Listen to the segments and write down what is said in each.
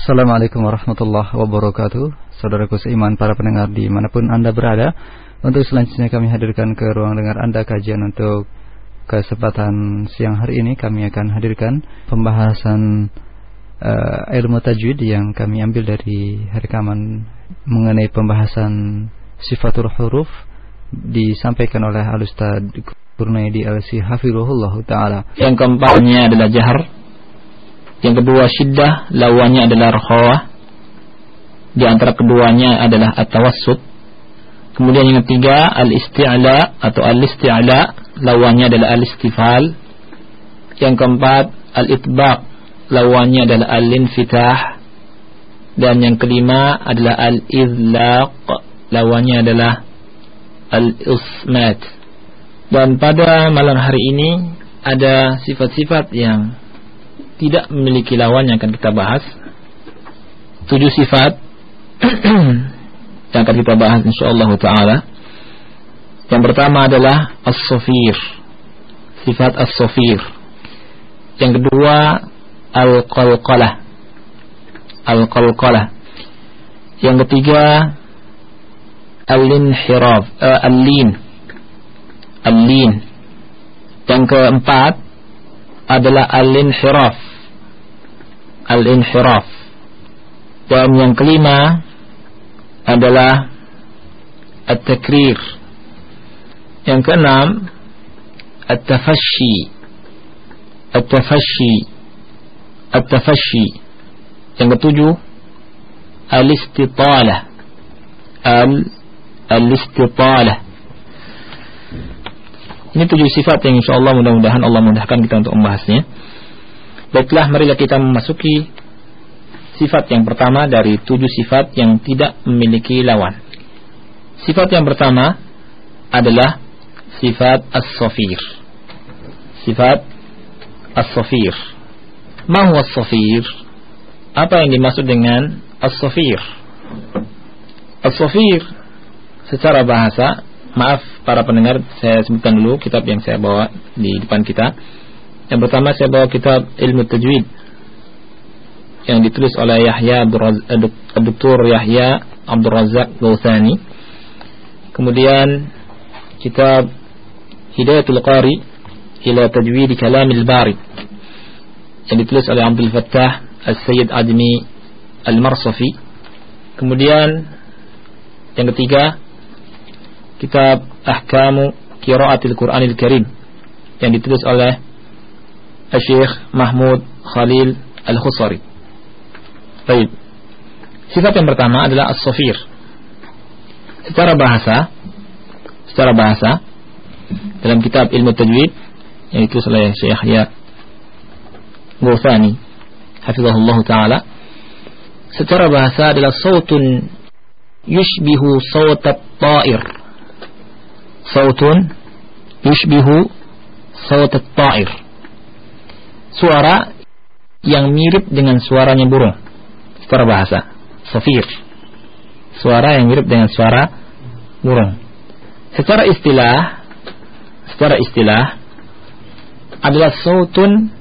Assalamualaikum warahmatullahi wabarakatuh. Saudaraku seiman para pendengar di mana pun Anda berada Untuk selanjutnya kami hadirkan ke ruang dengar Anda kajian untuk kesempatan siang hari ini. Kami akan hadirkan pembahasan uh, ilmu tajwid yang kami ambil dari rekaman Mengenai pembahasan sifatul huruf Disampaikan oleh Al-Ustaz Kurnaidi Al-Si Hafirullah Ta'ala. Yang keempatnya adalah jahar yang kedua syiddah lawannya adalah rakhawah. Di antara keduanya adalah at-tawassut. Kemudian yang ketiga al-isti'la atau al-isti'la lawannya adalah al-istifal. Yang keempat al-itbaq lawannya adalah al-infitah. Dan yang kelima adalah al-izlaq lawannya adalah al-ismat. Dan pada malam hari ini ada sifat-sifat yang tidak memiliki lawan yang akan kita bahas. Tujuh sifat yang akan kita bahas insyaallah taala. Yang pertama adalah as-safir. Sifat as-safir. Yang kedua al-qalqalah. Al-qalqalah. Yang ketiga al-inhiraf, uh, al-lin. Al-lin. Yang keempat adalah al-inhiraf al-inhiraf. Dan yang kelima adalah at-takrir. Yang keenam at-tafashi. At-tafashi. At-tafashi. Yang ketujuh al-istitalah. Al al-istitalah. Ini tujuh sifat yang insya Allah mudah-mudahan Allah mudahkan kita untuk membahasnya. Baiklah, marilah kita memasuki sifat yang pertama dari tujuh sifat yang tidak memiliki lawan. Sifat yang pertama adalah sifat as-safir. Sifat as-safir. Mahu as-safir? Apa yang dimaksud dengan as-safir? As-safir secara bahasa, maaf para pendengar, saya sebutkan dulu kitab yang saya bawa di depan kita yang pertama saya bawa kitab Ilmu Tajwid yang ditulis oleh Yahya Dr. Yahya Abdul Razak Gauthani. Kemudian kitab Hidayatul Qari ila Tajwid Kalamil Bari yang ditulis oleh Abdul Fattah Al-Sayyid Admi Al-Marsafi. Kemudian yang ketiga kitab Ahkamu Qiraatil Qur'anil Karim yang ditulis oleh Syekh Mahmud Khalil Al-Khusari. Baik. Sifat yang pertama adalah as-safir. Secara bahasa, secara bahasa dalam kitab Ilmu Tajwid ditulis oleh Syekh Ya Ghufani hafizahullah taala secara bahasa adalah sautun yushbihu sawt at-ta'ir sautun yushbihu sawt at-ta'ir suara yang mirip dengan suaranya burung. Secara bahasa. Safir. Suara yang mirip dengan suara burung. Secara istilah secara istilah adalah sautun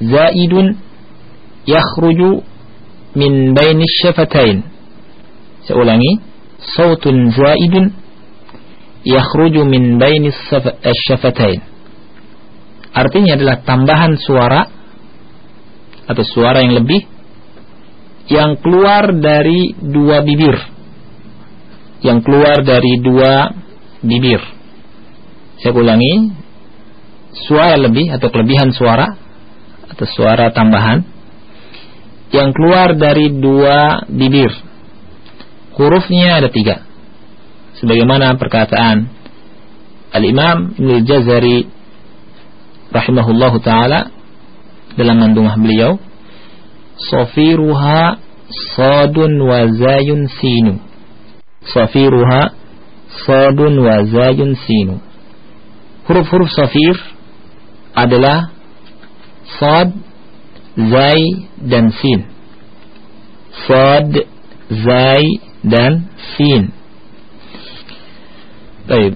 zaidun yakhruju min baini syafatain. Saya ulangi sautun zaidun yakhruju min baini syafatain artinya adalah tambahan suara atau suara yang lebih yang keluar dari dua bibir. Yang keluar dari dua bibir. Saya ulangi suara lebih atau kelebihan suara atau suara tambahan yang keluar dari dua bibir. Hurufnya ada tiga. Sebagaimana perkataan Al-Imam Ibn Jazari rahimahullahu taala dalam mandungah beliau safiruha sadun wa zayun sinu. Safiruha sadun wa zayun sinu. Huruf-huruf safir adalah sad zai dan sin. Sad zai dan sin. Baik.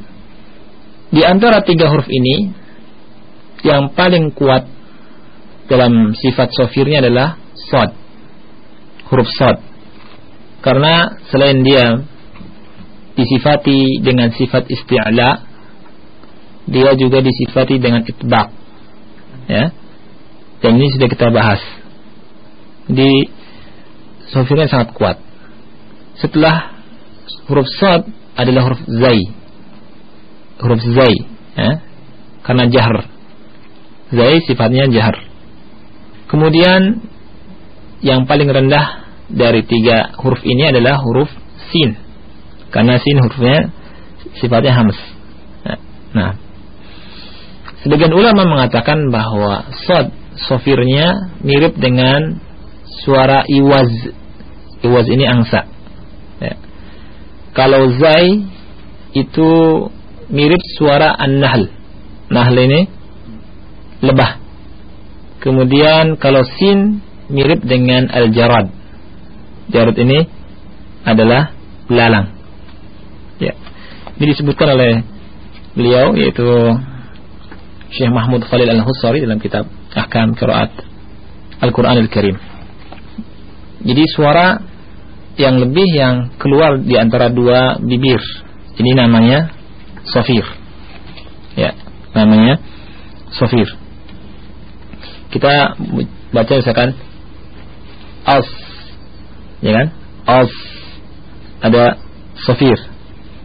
Di antara tiga huruf ini yang paling kuat dalam sifat sofirnya adalah sod. huruf sad. Karena selain dia disifati dengan sifat isti'la, dia juga disifati dengan itbaq. Ya. Dan ini sudah kita bahas. Di sofirnya sangat kuat. Setelah huruf sad adalah huruf zai. Huruf zai, ya. Karena jahr. Zai sifatnya jahr. Kemudian yang paling rendah dari tiga huruf ini adalah huruf sin. Karena sin hurufnya sifatnya hams. Nah, sebagian ulama mengatakan bahwa sod sofirnya mirip dengan suara iwaz. Iwaz ini angsa. Ya. Kalau zai itu mirip suara an-nahl. Nahl ini lebah. Kemudian kalau sin mirip dengan al-jarad. Jarad ini adalah belalang. Ya. Ini disebutkan oleh beliau yaitu Syekh Mahmud Khalil Al-Husari dalam kitab Ahkam Qiraat Al-Qur'an Al-Karim. Jadi suara yang lebih yang keluar di antara dua bibir. Ini namanya sofir. Ya, namanya sofir. Kita baca misalkan as ya kan? As ada sofir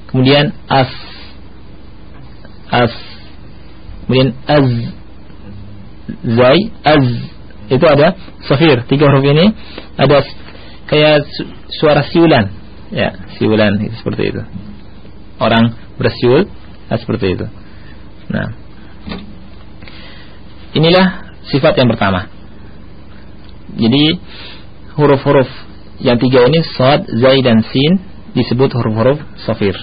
kemudian as. As. Kemudian az. Zai. Az. Itu ada sofir tiga huruf ini ada kayak suara siulan. Ya siulan seperti itu. Orang bersiul seperti itu. Nah. Inilah sifat yang pertama jadi huruf-huruf yang tiga ini sod, zai dan sin disebut huruf-huruf sofir.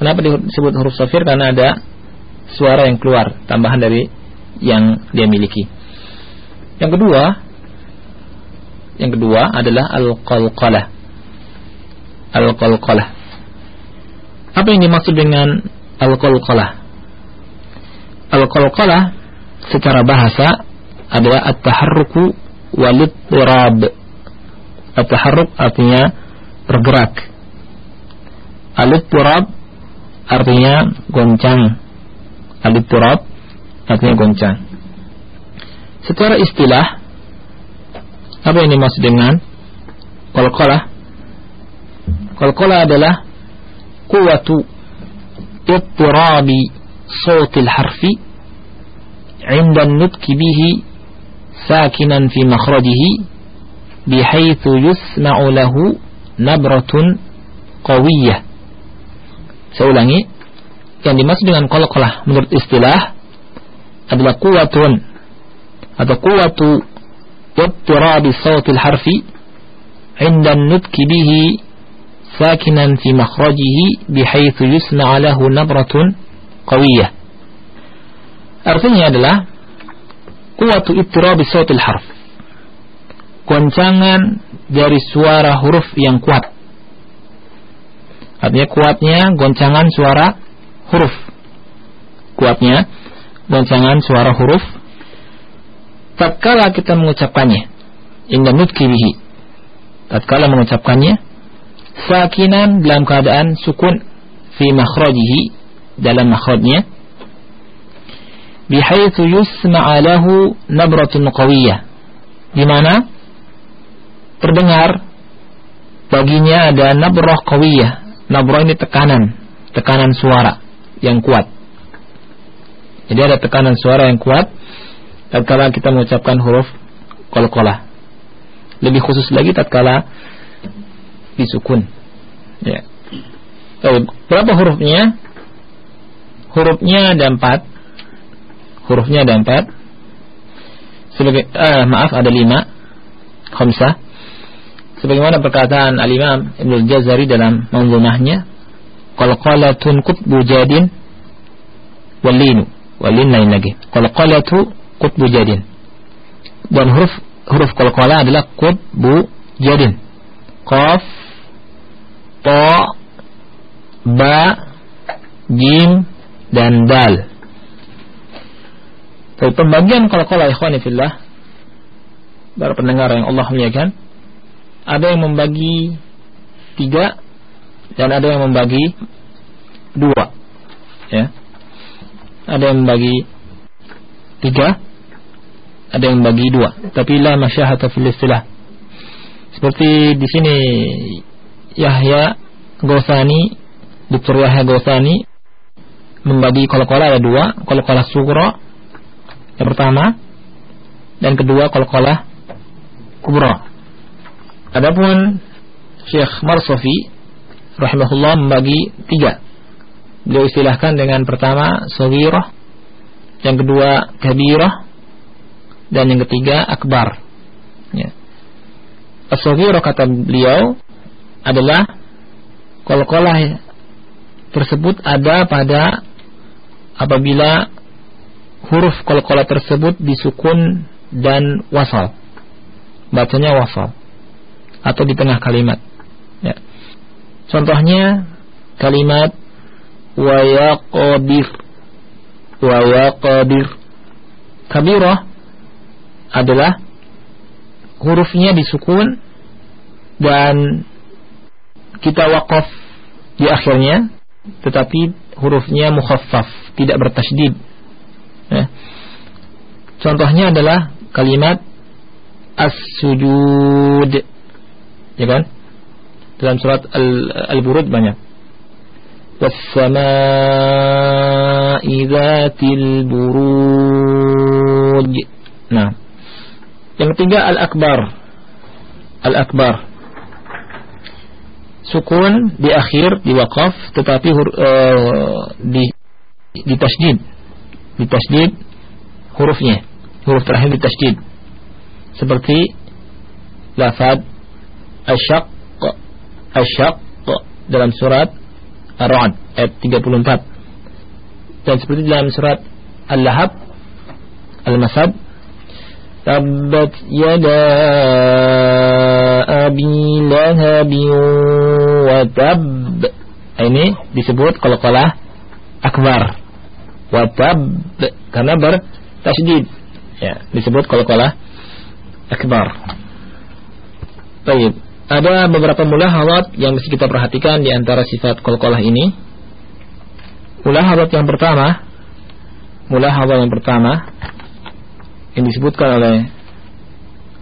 Kenapa disebut huruf sofir? Karena ada suara yang keluar tambahan dari yang dia miliki. Yang kedua, yang kedua adalah al-qalqalah. Al-qalqalah. Apa yang dimaksud dengan al-qalqalah? Al-qalqalah secara bahasa adalah at-taharruku walid turab at-taharruk artinya bergerak. Alid turab artinya goncang. Alid turab artinya goncang. Secara istilah apa yang dimaksud dengan qalqalah qalqalah adalah kuwatu ittirabi sautil harfi عند النطق به sakinan fi makhrajihi bihaitsu yusma'u lahu nabratun qawiyah. Saya ulangi, yang dimaksud dengan qalqalah menurut istilah adalah kuwatun atau kuwatu wattirabi sautil harfi inda nutki bihi sakinan fi makhrajihi bihaitsu yusma'u lahu nabratun qawiyah. Artinya adalah kuwatu ittirabi sautil harf. Goncangan dari suara huruf yang kuat. Artinya kuatnya goncangan suara huruf. Kuatnya goncangan suara huruf tatkala kita mengucapkannya inda nutki bihi tatkala mengucapkannya sakinan dalam keadaan sukun fi makhrajihi dalam makhrajnya bihaitsu yusma'a lahu nabratun qawiyah di mana? Terdengar baginya ada nabrah qawiyah. Nabrah ini tekanan. Tekanan suara yang kuat. Jadi ada tekanan suara yang kuat. Tatkala kita mengucapkan huruf qalqalah lebih khusus lagi tatkala disukun. Ya. Berapa hurufnya? Hurufnya ada empat hurufnya ada empat. Sebagai uh, maaf ada lima. Khamsah. Sebagaimana perkataan al-Imam Ibnu Jazari dalam manzumahnya qalqalatun qutbu jadin walinu walin lain lagi. Qalqalatu qutbu jadin. Dan huruf huruf qalqala adalah qutbu jadin. Qaf ta ba jim dan dal tapi pembagian kalau kalau ikhwani fillah para pendengar yang Allah muliakan ada yang membagi tiga dan ada yang membagi dua ya. Ada yang membagi tiga ada yang membagi dua. Tapi la masyahata fil istilah. Seperti di sini Yahya Gosani Dr. Yahya Gosani membagi kol-kola ada dua. Kol-kola sugro yang pertama dan kedua kol-kola kubro adapun Syekh Marsofi rahimahullah membagi tiga. Beliau istilahkan dengan pertama sawirah, yang kedua kabirah, dan yang ketiga akbar. Ya. kata beliau adalah kol-kolah tersebut ada pada apabila huruf kol-kolah tersebut disukun dan wasal. Bacanya wasal atau di tengah kalimat. Ya. Contohnya kalimat wa yaqdir wa yaqdir. Kabirah adalah hurufnya disukun dan kita wakaf di akhirnya tetapi hurufnya mukhaffaf tidak bertasydid ya. contohnya adalah kalimat as-sujud ya kan dalam surat Al-Burud banyak. Wassama'i dzatil buruj. Nah, yang ketiga Al-Akbar. Al-Akbar. Sukun di akhir di wakaf tetapi uh, di di tasdid. Di tasdid hurufnya. Huruf terakhir di tasdid. Seperti lafad asyaq asyaq dalam surat Ar-Ra'd ayat 34 dan seperti dalam surat Al-Lahab Al-Masad Tabbat yada abi lahabi wa tab ini disebut kalau kalah akbar wa tab karena bertasydid ya disebut kalau kalah akbar Baik ada beberapa mulahadat yang mesti kita perhatikan di antara sifat kolkolah ini. Mulahadat yang pertama, mulahadat yang pertama yang disebutkan oleh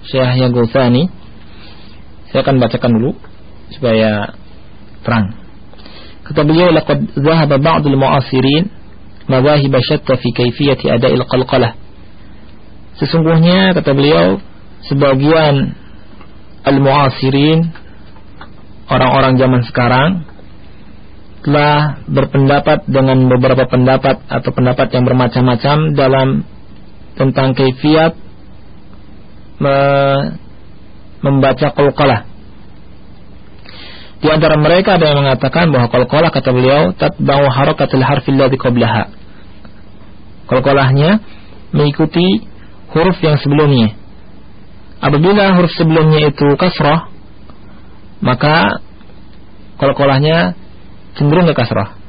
Syekh Yagulthani. Saya akan bacakan dulu supaya terang. Kata beliau, "Laqad dhahaba ba'dul mu'asirin mawahib syatta fi kayfiyati ada'il qalqalah." Sesungguhnya kata beliau, sebagian al-mu'asirin orang-orang zaman sekarang telah berpendapat dengan beberapa pendapat atau pendapat yang bermacam-macam dalam tentang kaifiat me, membaca qalqalah. Di antara mereka ada yang mengatakan bahwa qalqalah kata beliau tatba'u harakatil harfi alladhi qablaha. Qalqalahnya mengikuti huruf yang sebelumnya Apabila huruf sebelumnya itu kasrah, maka kolkolahnya cenderung ke kasrah.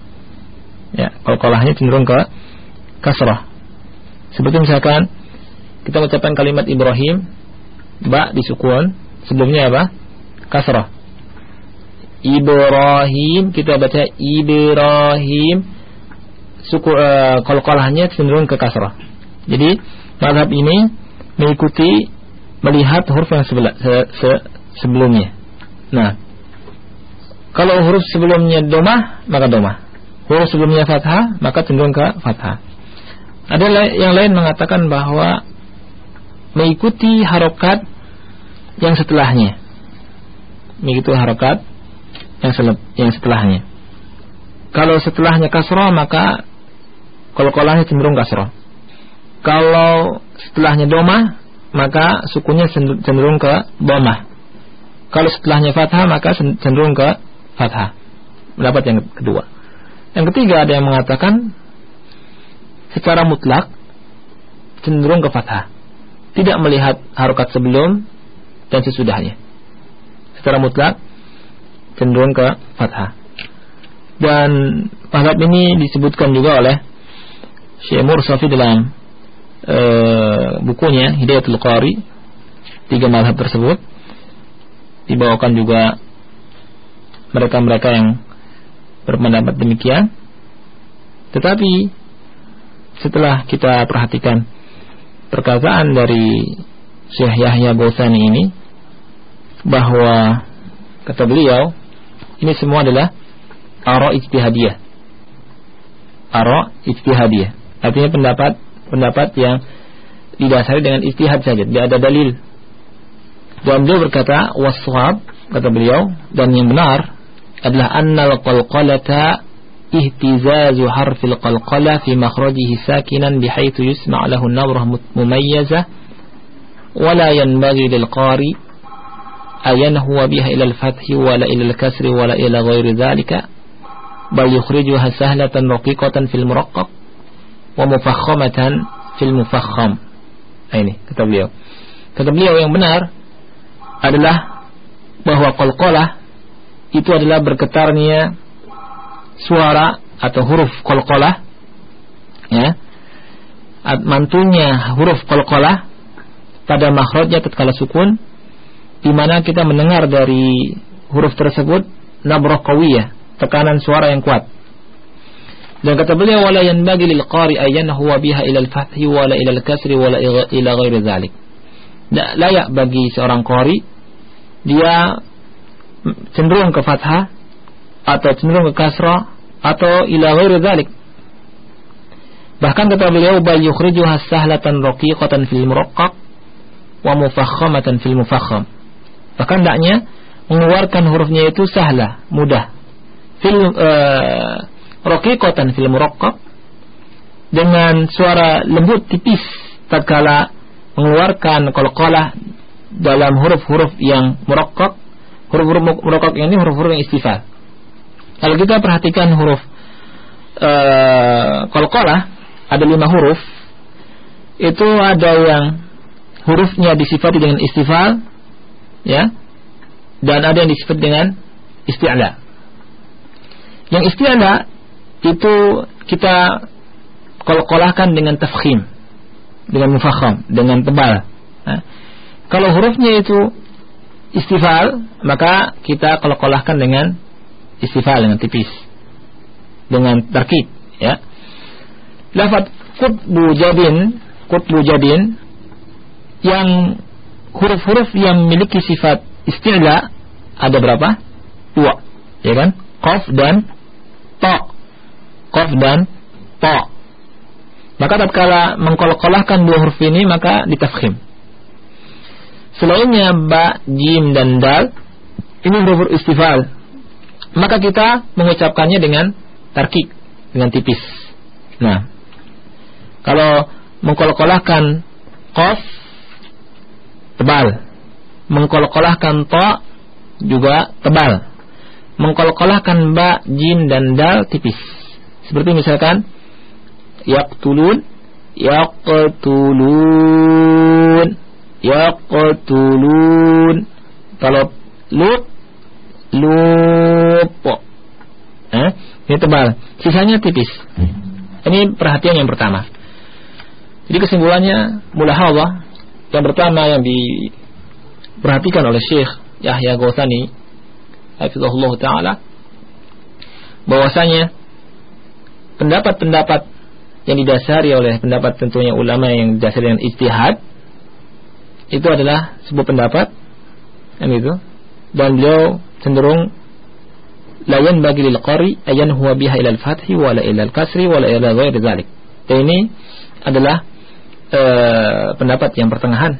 Ya, kolkolahnya cenderung ke kasrah. Seperti misalkan kita mengucapkan kalimat Ibrahim, ba disukun, sebelumnya apa? Kasrah. Ibrahim kita baca Ibrahim suku uh, cenderung ke kasrah. Jadi madhab ini mengikuti melihat huruf yang sebela, se, se, sebelumnya. Nah, kalau huruf sebelumnya domah, maka domah. Huruf sebelumnya fathah, maka cenderung ke fathah. Ada yang lain mengatakan bahwa mengikuti harokat yang setelahnya. Mengikuti harokat yang setelahnya. Kalau setelahnya kasroh, maka kalau kolahnya cenderung kasroh. Kalau setelahnya domah, maka sukunya cenderung ke domah. Kalau setelahnya fathah maka cenderung ke fathah. Pendapat yang kedua. Yang ketiga ada yang mengatakan secara mutlak cenderung ke fathah. Tidak melihat harokat sebelum dan sesudahnya. Secara mutlak cenderung ke fathah. Dan pendapat ini disebutkan juga oleh Syekh Mursafi dalam e, bukunya Hidayatul Qari tiga mazhab tersebut dibawakan juga mereka-mereka yang berpendapat demikian. Tetapi setelah kita perhatikan perkataan dari Syekh Yahya Bosani ini bahwa kata beliau ini semua adalah ara ijtihadiyah. Ara ijtihadiyah. Artinya pendapat pendapat yang didasari dengan ijtihad saja, tidak ada dalil. Dan beliau berkata waswab kata beliau dan yang benar adalah annal qalqalata ihtizazu harfil qalqala fi makhrajihi sakinan bihaitsu yusma' lahu nabrah mumayyazah ولا ينبغي للقارئ أن ينهو بها إلى الفتح ولا إلى الكسر ولا إلى غير ذلك بل يخرجها سهلة رقيقة في المرقق wa mufakhamatan fil mufakham. Nah, ini kata beliau. Kata beliau yang benar adalah bahwa qalqalah itu adalah bergetarnya suara atau huruf qalqalah ya. Mantunya huruf qalqalah pada makhrajnya tatkala sukun di mana kita mendengar dari huruf tersebut nabrah qawiyah, tekanan suara yang kuat. Dan kata beliau wala yanbaghi lil qari ayyan huwa biha ila al fathi wala ila al kasri wala ila ghairi dzalik. Tidak layak bagi seorang qari dia cenderung ke fathah atau cenderung ke kasrah atau ila ghairi dzalik. Bahkan kata beliau bal yukhrijuha sahlatan raqiqatan fil muraqqaq wa mufakhamatan fil mufakham. Bahkan hendaknya mengeluarkan hurufnya itu sahlah, mudah. Fil uh, raqiqatan fil muraqqaq dengan suara lembut tipis tatkala mengeluarkan qalqalah dalam huruf-huruf yang muraqqaq. Huruf-huruf muraqqaq ini huruf-huruf yang istifal. Kalau kita perhatikan huruf uh, ada lima huruf itu ada yang hurufnya disifati dengan istifal ya dan ada yang disifat dengan isti'la yang isti'la itu kita kol-kolahkan dengan tafkhim dengan mufakham dengan tebal nah, kalau hurufnya itu istifal maka kita kol-kolahkan dengan istifal dengan tipis dengan terkit ya lafaz kutbu jadin kutbu jadin yang huruf-huruf yang memiliki sifat isti'la ada berapa? Dua, ya kan? Qaf dan ta. Qaf dan ta. Maka tatkala mengkolkolahkan dua huruf ini maka ditafkhim. Selainnya ba, jim dan dal ini huruf istifal. Maka kita mengucapkannya dengan tarkik, dengan tipis. Nah, kalau mengkolkolahkan qaf tebal. Mengkolkolahkan to juga tebal. Mengkolkolahkan ba, jim dan dal tipis. Seperti misalkan yaqtulun, yaqtulun, yaqtulun. Kalau lut, lupo. Eh, ini tebal. Sisanya tipis. Ini perhatian yang pertama. Jadi kesimpulannya mulahawah yang pertama yang diperhatikan oleh Syekh Yahya Ghausani Hafizahullah Ta'ala bahwasanya pendapat-pendapat yang didasari oleh pendapat tentunya ulama yang didasari dengan ijtihad itu adalah sebuah pendapat yang itu. Dan beliau cenderung layan bagi lil qari ayan huwa biha ila al-fathi wa la ila al-kasri wa la ila ghairi dzalik. Dan ini adalah e, pendapat yang pertengahan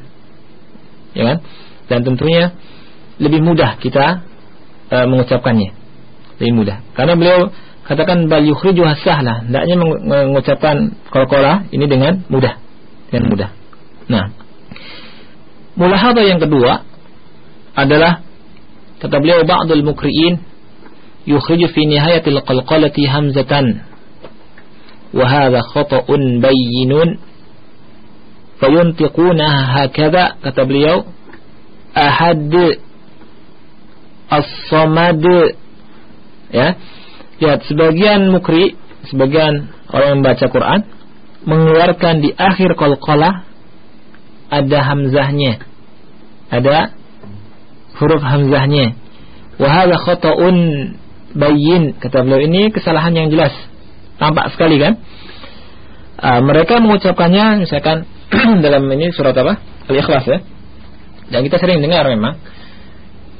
ya kan? Dan tentunya lebih mudah kita e, mengucapkannya. Lebih mudah. Karena beliau katakan bal yukhrijuha sahlah hendaknya mengucapkan qalqalah ini dengan mudah. Dengan mudah. Nah. Mulahadha yang kedua adalah kata beliau ba'dul mukri'in yukhriju fi nihayatil qalqalati hamzatan. Wa hadha khata'un bayyinun fayuntiquna hakadha. Kata beliau ahad as-samad ya lihat sebagian mukri sebagian orang yang membaca Quran mengeluarkan di akhir qalqalah ada hamzahnya ada huruf hamzahnya. Wa hadha khata'un bayyin kata beliau ini kesalahan yang jelas. Tampak sekali kan? Uh, mereka mengucapkannya misalkan dalam ini surat apa? Al-Ikhlas ya. Dan kita sering dengar memang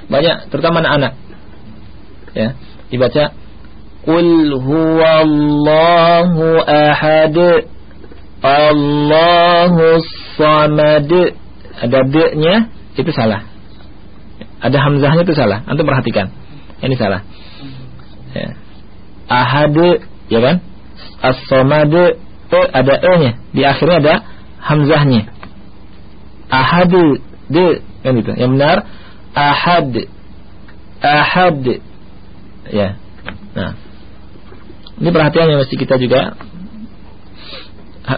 banyak terutama anak-anak ya dibaca Qul huwallahu ahad Allahu samad ada d-nya itu salah. Ada hamzahnya itu salah. Antum perhatikan. Ini salah. Ya. ahad ya kan? As-samad e ada e-nya. Di akhirnya ada hamzahnya. Ahad d kan itu yang benar ahad. Ahad. Ya. Nah ini perhatian yang mesti kita juga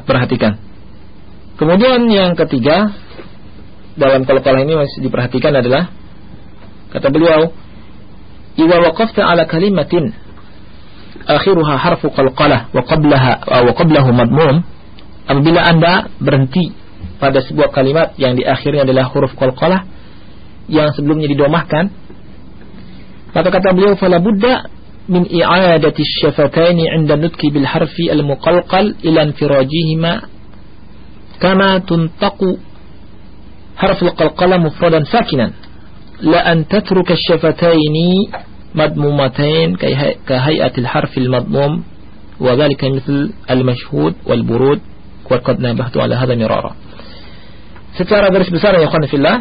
perhatikan. Kemudian yang ketiga dalam kalau ini masih diperhatikan adalah kata beliau idza waqafta ala kalimatin akhiruha harfu qalqalah wa qablaha wa qablahu madmum apabila Anda berhenti pada sebuah kalimat yang di akhirnya adalah huruf qalqalah yang sebelumnya didomahkan maka kata beliau fala budda من إعادة الشفتين عند النطق بالحرف المقلقل إلى انفراجهما كما تنطق حرف القلقلة مفردا ساكنا. لأن تترك الشفتين مضمومتين كهيئة الحرف المضموم وذلك مثل المشهود والبرود وقد نبهت على هذا مرارا. سترى درس بسارة يا ya في الله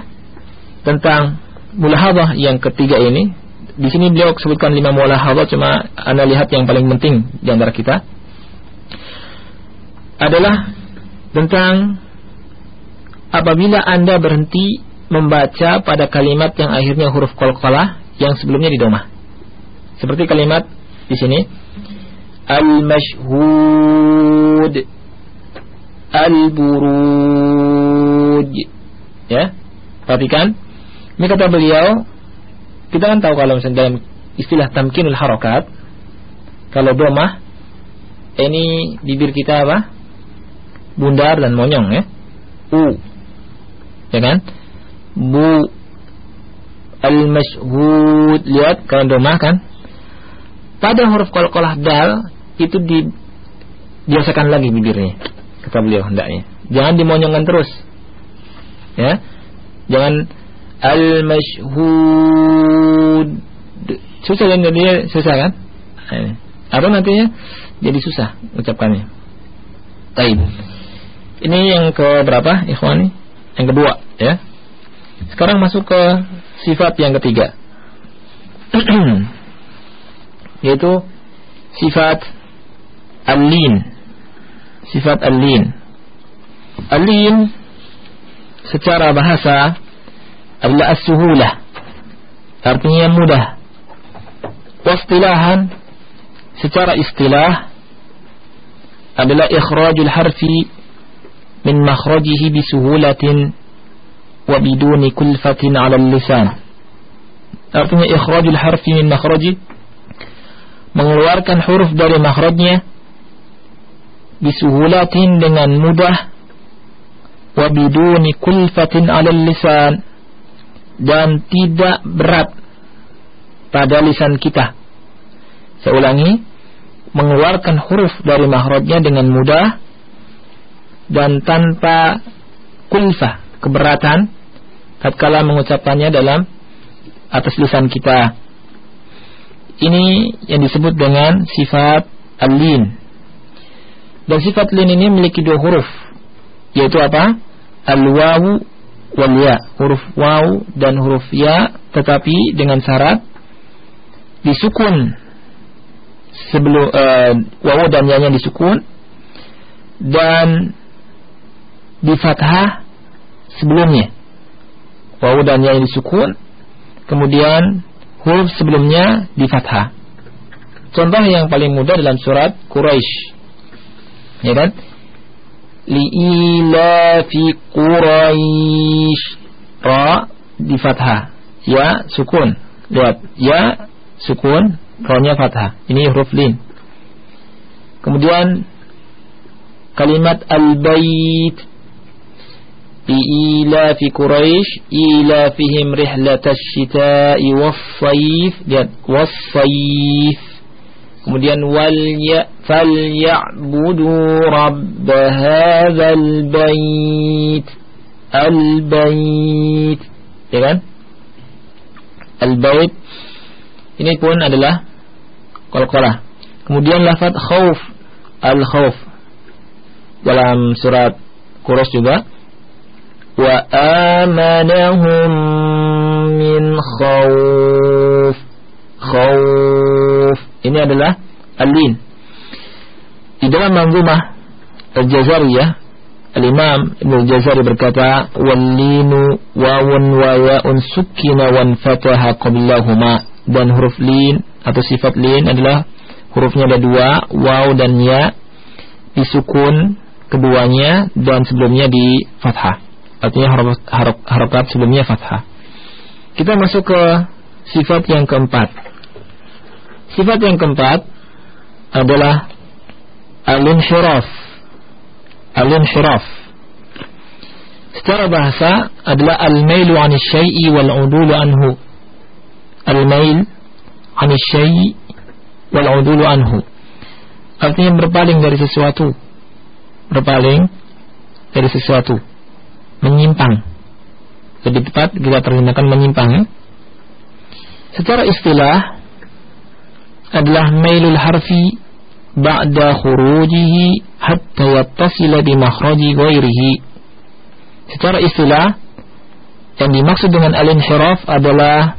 tentang mulhadah yang ketiga ini Di sini beliau sebutkan lima mulahadhah cuma anda lihat yang paling penting di antara kita adalah tentang apabila Anda berhenti membaca pada kalimat yang akhirnya huruf qalqalah yang sebelumnya didomah. Seperti kalimat di sini al-mashhud al-buruj. Ya. Perhatikan ini kata beliau, kita kan tahu kalau misalnya dalam istilah tamkinul harokat, kalau domah, ini bibir kita apa? Bundar dan monyong ya. U. Ya kan? Bu al-mashhud lihat kalau domah kan pada huruf qalqalah dal itu di biasakan lagi bibirnya kata beliau hendaknya jangan dimonyongkan terus ya jangan al-mashhud susah kan dia susah kan? Apa nantinya? Jadi susah ucapkannya. Taib. Ini yang ke berapa ikhwani? Yang kedua ya. Sekarang masuk ke sifat yang ketiga. Yaitu sifat al-lin. Sifat al-lin. Al-lin secara bahasa adalah as-suhulah artinya mudah. Wastilahan secara istilah adalah ikhrajul harfi min makhrajihi bisuhulatin wa biduni kulfatin 'ala lisan artinya ikhrajul harfi min makhraji mengeluarkan huruf dari makhrajnya bisuhulatin dengan mudah wa biduni kulfatin 'ala lisan dan tidak berat pada lisan kita. Saya ulangi, mengeluarkan huruf dari mahrajnya dengan mudah dan tanpa kulfah, keberatan tatkala mengucapkannya dalam atas lisan kita. Ini yang disebut dengan sifat al-lin. Dan sifat lin ini memiliki dua huruf, yaitu apa? Al-wawu wal ya, huruf waw dan huruf ya tetapi dengan syarat disukun. Sebelum uh, waw dan ya nya disukun. Dan di fathah sebelumnya. Waw dan ya disukun. Kemudian huruf sebelumnya di fathah. Contoh yang paling mudah dalam surat Quraisy ya kan? Li'ilafi Quraisy ra di fathah. Ya sukun. Lihat ya sukun ra-nya fathah ini huruf lin kemudian kalimat al-bait لإيلاف قريش إيلافهم رحلة الشتاء والصيف lihat والصيف kemudian wal ya falyabudu rabb hadzal bait al bait ya kan al bait ini pun adalah qalqalah kemudian lafaz khauf al khauf. Dalam surat Quraisy juga wa amanahum min khauf. Khauf. Ini adalah alin di dalam manzumah al-jazariyah al-imam Ibnu Jazari berkata wallinu wawun wa ya'un sukina wan fataha qablahuma dan huruf lin atau sifat lin adalah hurufnya ada dua waw dan ya disukun keduanya dan sebelumnya di fathah artinya harokat sebelumnya fathah. Kita masuk ke sifat yang keempat. Sifat yang keempat adalah al-inhiraf. Al-inhiraf. Secara bahasa adalah al-mailu 'an syai'i wal 'udulu anhu. Al-mail 'an wal 'udulu anhu. Artinya berpaling dari sesuatu. Berpaling dari sesuatu menyimpang. Lebih tepat kita terjemahkan menyimpang. Ya? Secara istilah adalah mailul harfi ba'da khurujihi hatta yattasila bi makhraji ghairihi. Secara istilah yang dimaksud dengan al-inhiraf adalah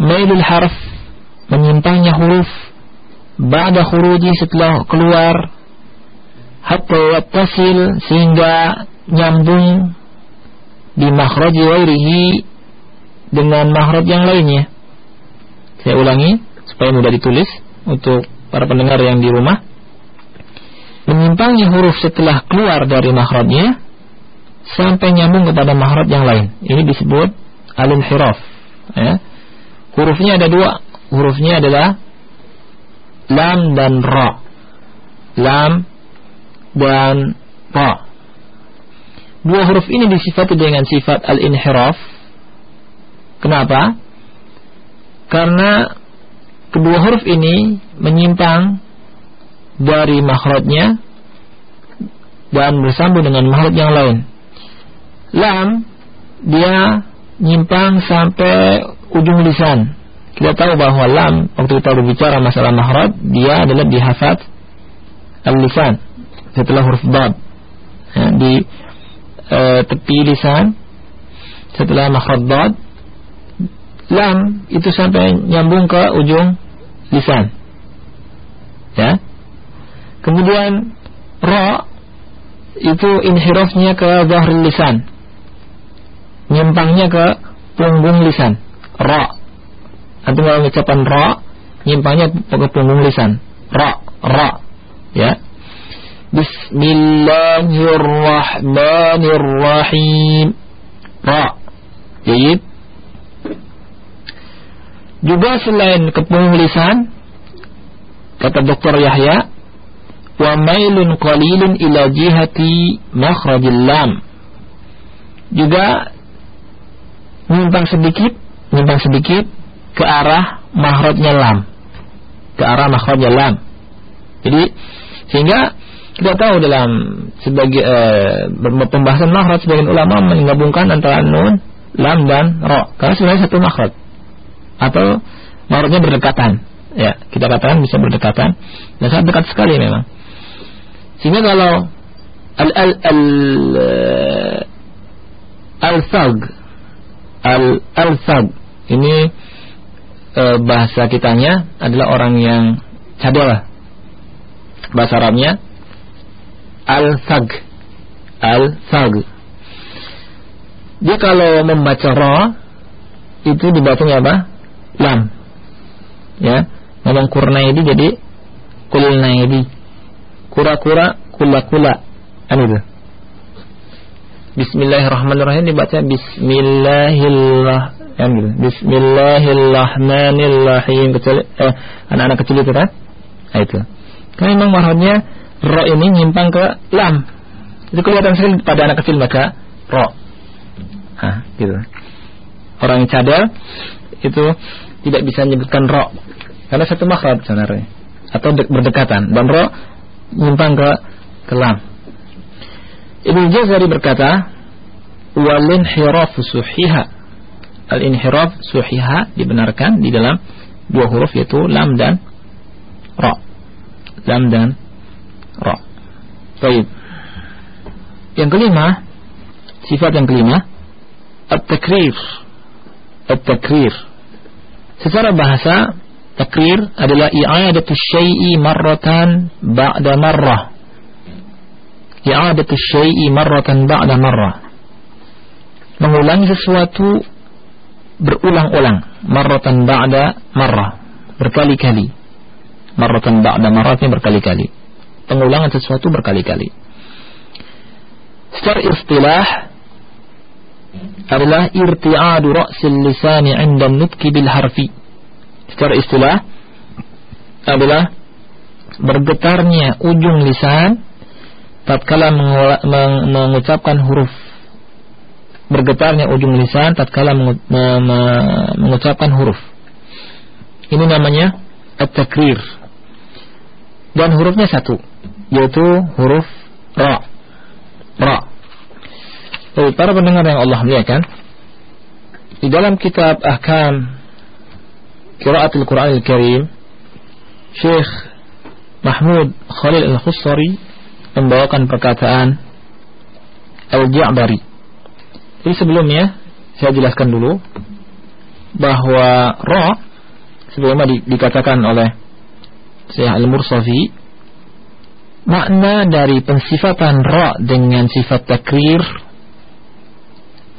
mailul harf menyimpangnya huruf ba'da khuruji setelah keluar hatta yattasil sehingga nyambung di makhraj wairihi dengan makhraj yang lainnya. Saya ulangi supaya mudah ditulis untuk para pendengar yang di rumah. Menyimpangnya huruf setelah keluar dari makhrajnya sampai nyambung kepada makhraj yang lain. Ini disebut al-inhiraf. Ya. Hurufnya ada dua. Hurufnya adalah lam dan ra. Lam dan ra. Dua huruf ini disifati dengan sifat al-inhiraf. Kenapa? Karena kedua huruf ini menyimpang dari makhrajnya dan bersambung dengan makhraj yang lain. Lam dia nyimpang sampai ujung lisan. Kita tahu bahwa lam waktu kita berbicara masalah makhraj dia adalah di hafat al-lisan setelah huruf bab. Ya, di e, tepi lisan setelah makhraj dad lam itu sampai nyambung ke ujung lisan ya kemudian ra itu inhirafnya ke zahir lisan nyimpangnya ke punggung lisan ra antum kalau ucapan ra nyimpangnya ke punggung lisan ra ra ya Bismillahirrahmanirrahim. Ra. Jayid. Juga selain kepung lisan, kata Dr. Yahya, wa mailun qalilun ila jihati makhrajil lam. Juga nyimpang sedikit, nyimpang sedikit ke arah makhrajnya lam. Ke arah makhrajnya lam. Jadi sehingga kita tahu dalam sebagai uh, pembahasan makhraj sebagian ulama menggabungkan antara nun, lam dan ro karena sebenarnya satu makhraj atau makhrajnya berdekatan. Ya, kita katakan bisa berdekatan dan sangat dekat sekali memang. Sehingga kalau al al al al thag al al thag ini uh, bahasa kitanya adalah orang yang cadel bahasa Arabnya al-thag. Al-thag. Dia kalau membaca ra itu dibacanya apa? Lam. Ya ngomong kurnaidi jadi kulnaidi kura-kura kula-kula. Kan itu Bismillahirrahmanirrahim dibaca Bismillahillah kan gitu. Bismillahirrahmanirrahim kecuali eh, anak-anak kecil itu kan nah, itu kan memang marahnya ro ini nyimpang ke lam. Itu kelihatan sekali pada anak kecil maka ro. Nah, gitu. Orang yang cadel itu tidak bisa menyebutkan ro karena satu makhraj sebenarnya atau berdekatan dan ro menyimpang ke ke lam. Ibnu Jazari berkata, "Walin hiraf suhiha." Al-inhiraf suhiha dibenarkan di dalam dua huruf yaitu lam dan ra. Lam dan ra. Baik. Yang kelima, sifat yang kelima, at-takrir. At-takrir. Secara bahasa, takrir adalah i'adatu syai'i marratan ba'da marrah. I'adatu syai'i marratan ba'da marrah. Mengulangi sesuatu berulang-ulang, marratan ba'da marrah, berkali-kali. Marratan ba'da marrah berkali-kali. Pengulangan sesuatu berkali-kali. Secara istilah adalah irti'adu ra'sil lisani 'inda nutki bil harfi. Secara istilah adalah bergetarnya ujung lisan tatkala mengucapkan huruf bergetarnya ujung lisan tatkala mengucapkan huruf. Ini namanya at-takrir. Dan hurufnya satu, yaitu huruf ra ra. Jadi para pendengar yang Allah muliakan, di dalam kitab Ahkam Qiraatul Quran Al-Karim, Syekh Mahmud Khalil Al-Khussari membawakan perkataan Al-Ja'bari. Jadi sebelumnya saya jelaskan dulu bahwa ra sebelumnya di, dikatakan oleh Syekh Al-Mursafi makna dari pensifatan ra dengan sifat takrir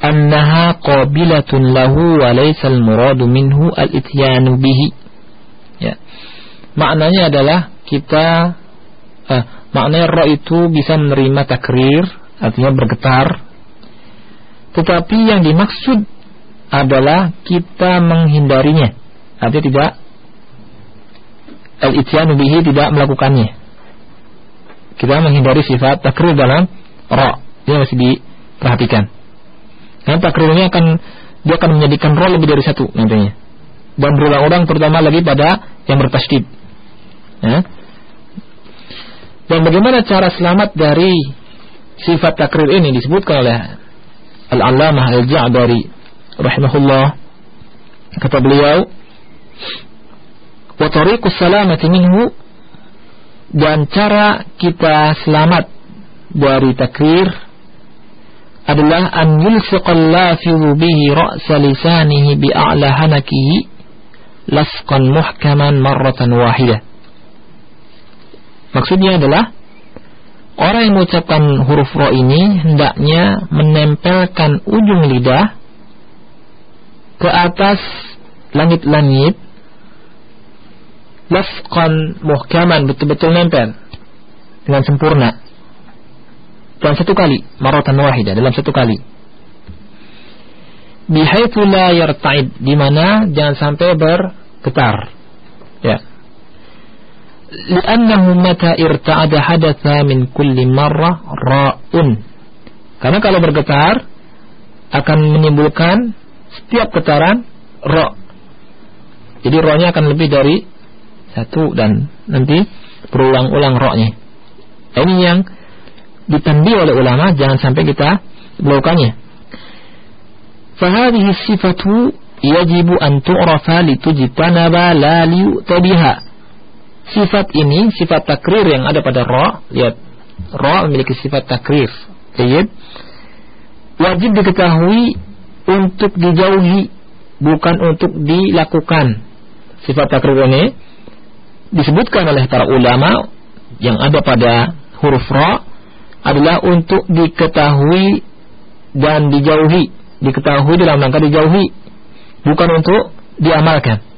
annaha qabilatun lahu wa laysa al-muradu minhu al-ityanu bihi. Ya. Maknanya adalah kita eh, maknanya ra itu bisa menerima takrir artinya bergetar tetapi yang dimaksud adalah kita menghindarinya artinya tidak al-ityanu bihi tidak melakukannya kita menghindari sifat takrir dalam ro. Ini masih diperhatikan. Karena takrir ini akan dia akan menjadikan ro lebih dari satu nantinya. Dan berulang-ulang terutama lagi pada yang bertasydid. Ya. Dan bagaimana cara selamat dari sifat takrir ini disebutkan oleh Al-Allamah Al-Ja'bari rahimahullah kata beliau wa salamati minhu dan cara kita selamat dari takrir adalah an yulsiqal lafizu bihi ra'sa lisanihi bi hanakihi lasqan muhkaman marratan wahidah. Maksudnya adalah orang yang mengucapkan huruf ro ini hendaknya menempelkan ujung lidah ke atas langit-langit lafqan muhkaman betul-betul nempel dengan sempurna. Dalam satu kali maratan wahidah dalam satu kali. Bihaitsu la yarta'id di mana jangan sampai bergetar. Ya li'annahu mata irta'ada hadatha min kulli marrah ra'un karena kalau bergetar akan menimbulkan setiap getaran ra jadi rohnya akan lebih dari satu dan nanti berulang-ulang roknya. Ini yang ditambi oleh ulama jangan sampai kita melakukannya. Fahadihi sifatu yajibu an tu'rafa litujtanaba la liyutabiha. Sifat ini, sifat takrir yang ada pada ro, lihat, ro memiliki sifat takrir. Jadi, wajib diketahui untuk dijauhi, bukan untuk dilakukan. Sifat takrir ini disebutkan oleh para ulama yang ada pada huruf ra adalah untuk diketahui dan dijauhi, diketahui dalam rangka dijauhi, bukan untuk diamalkan.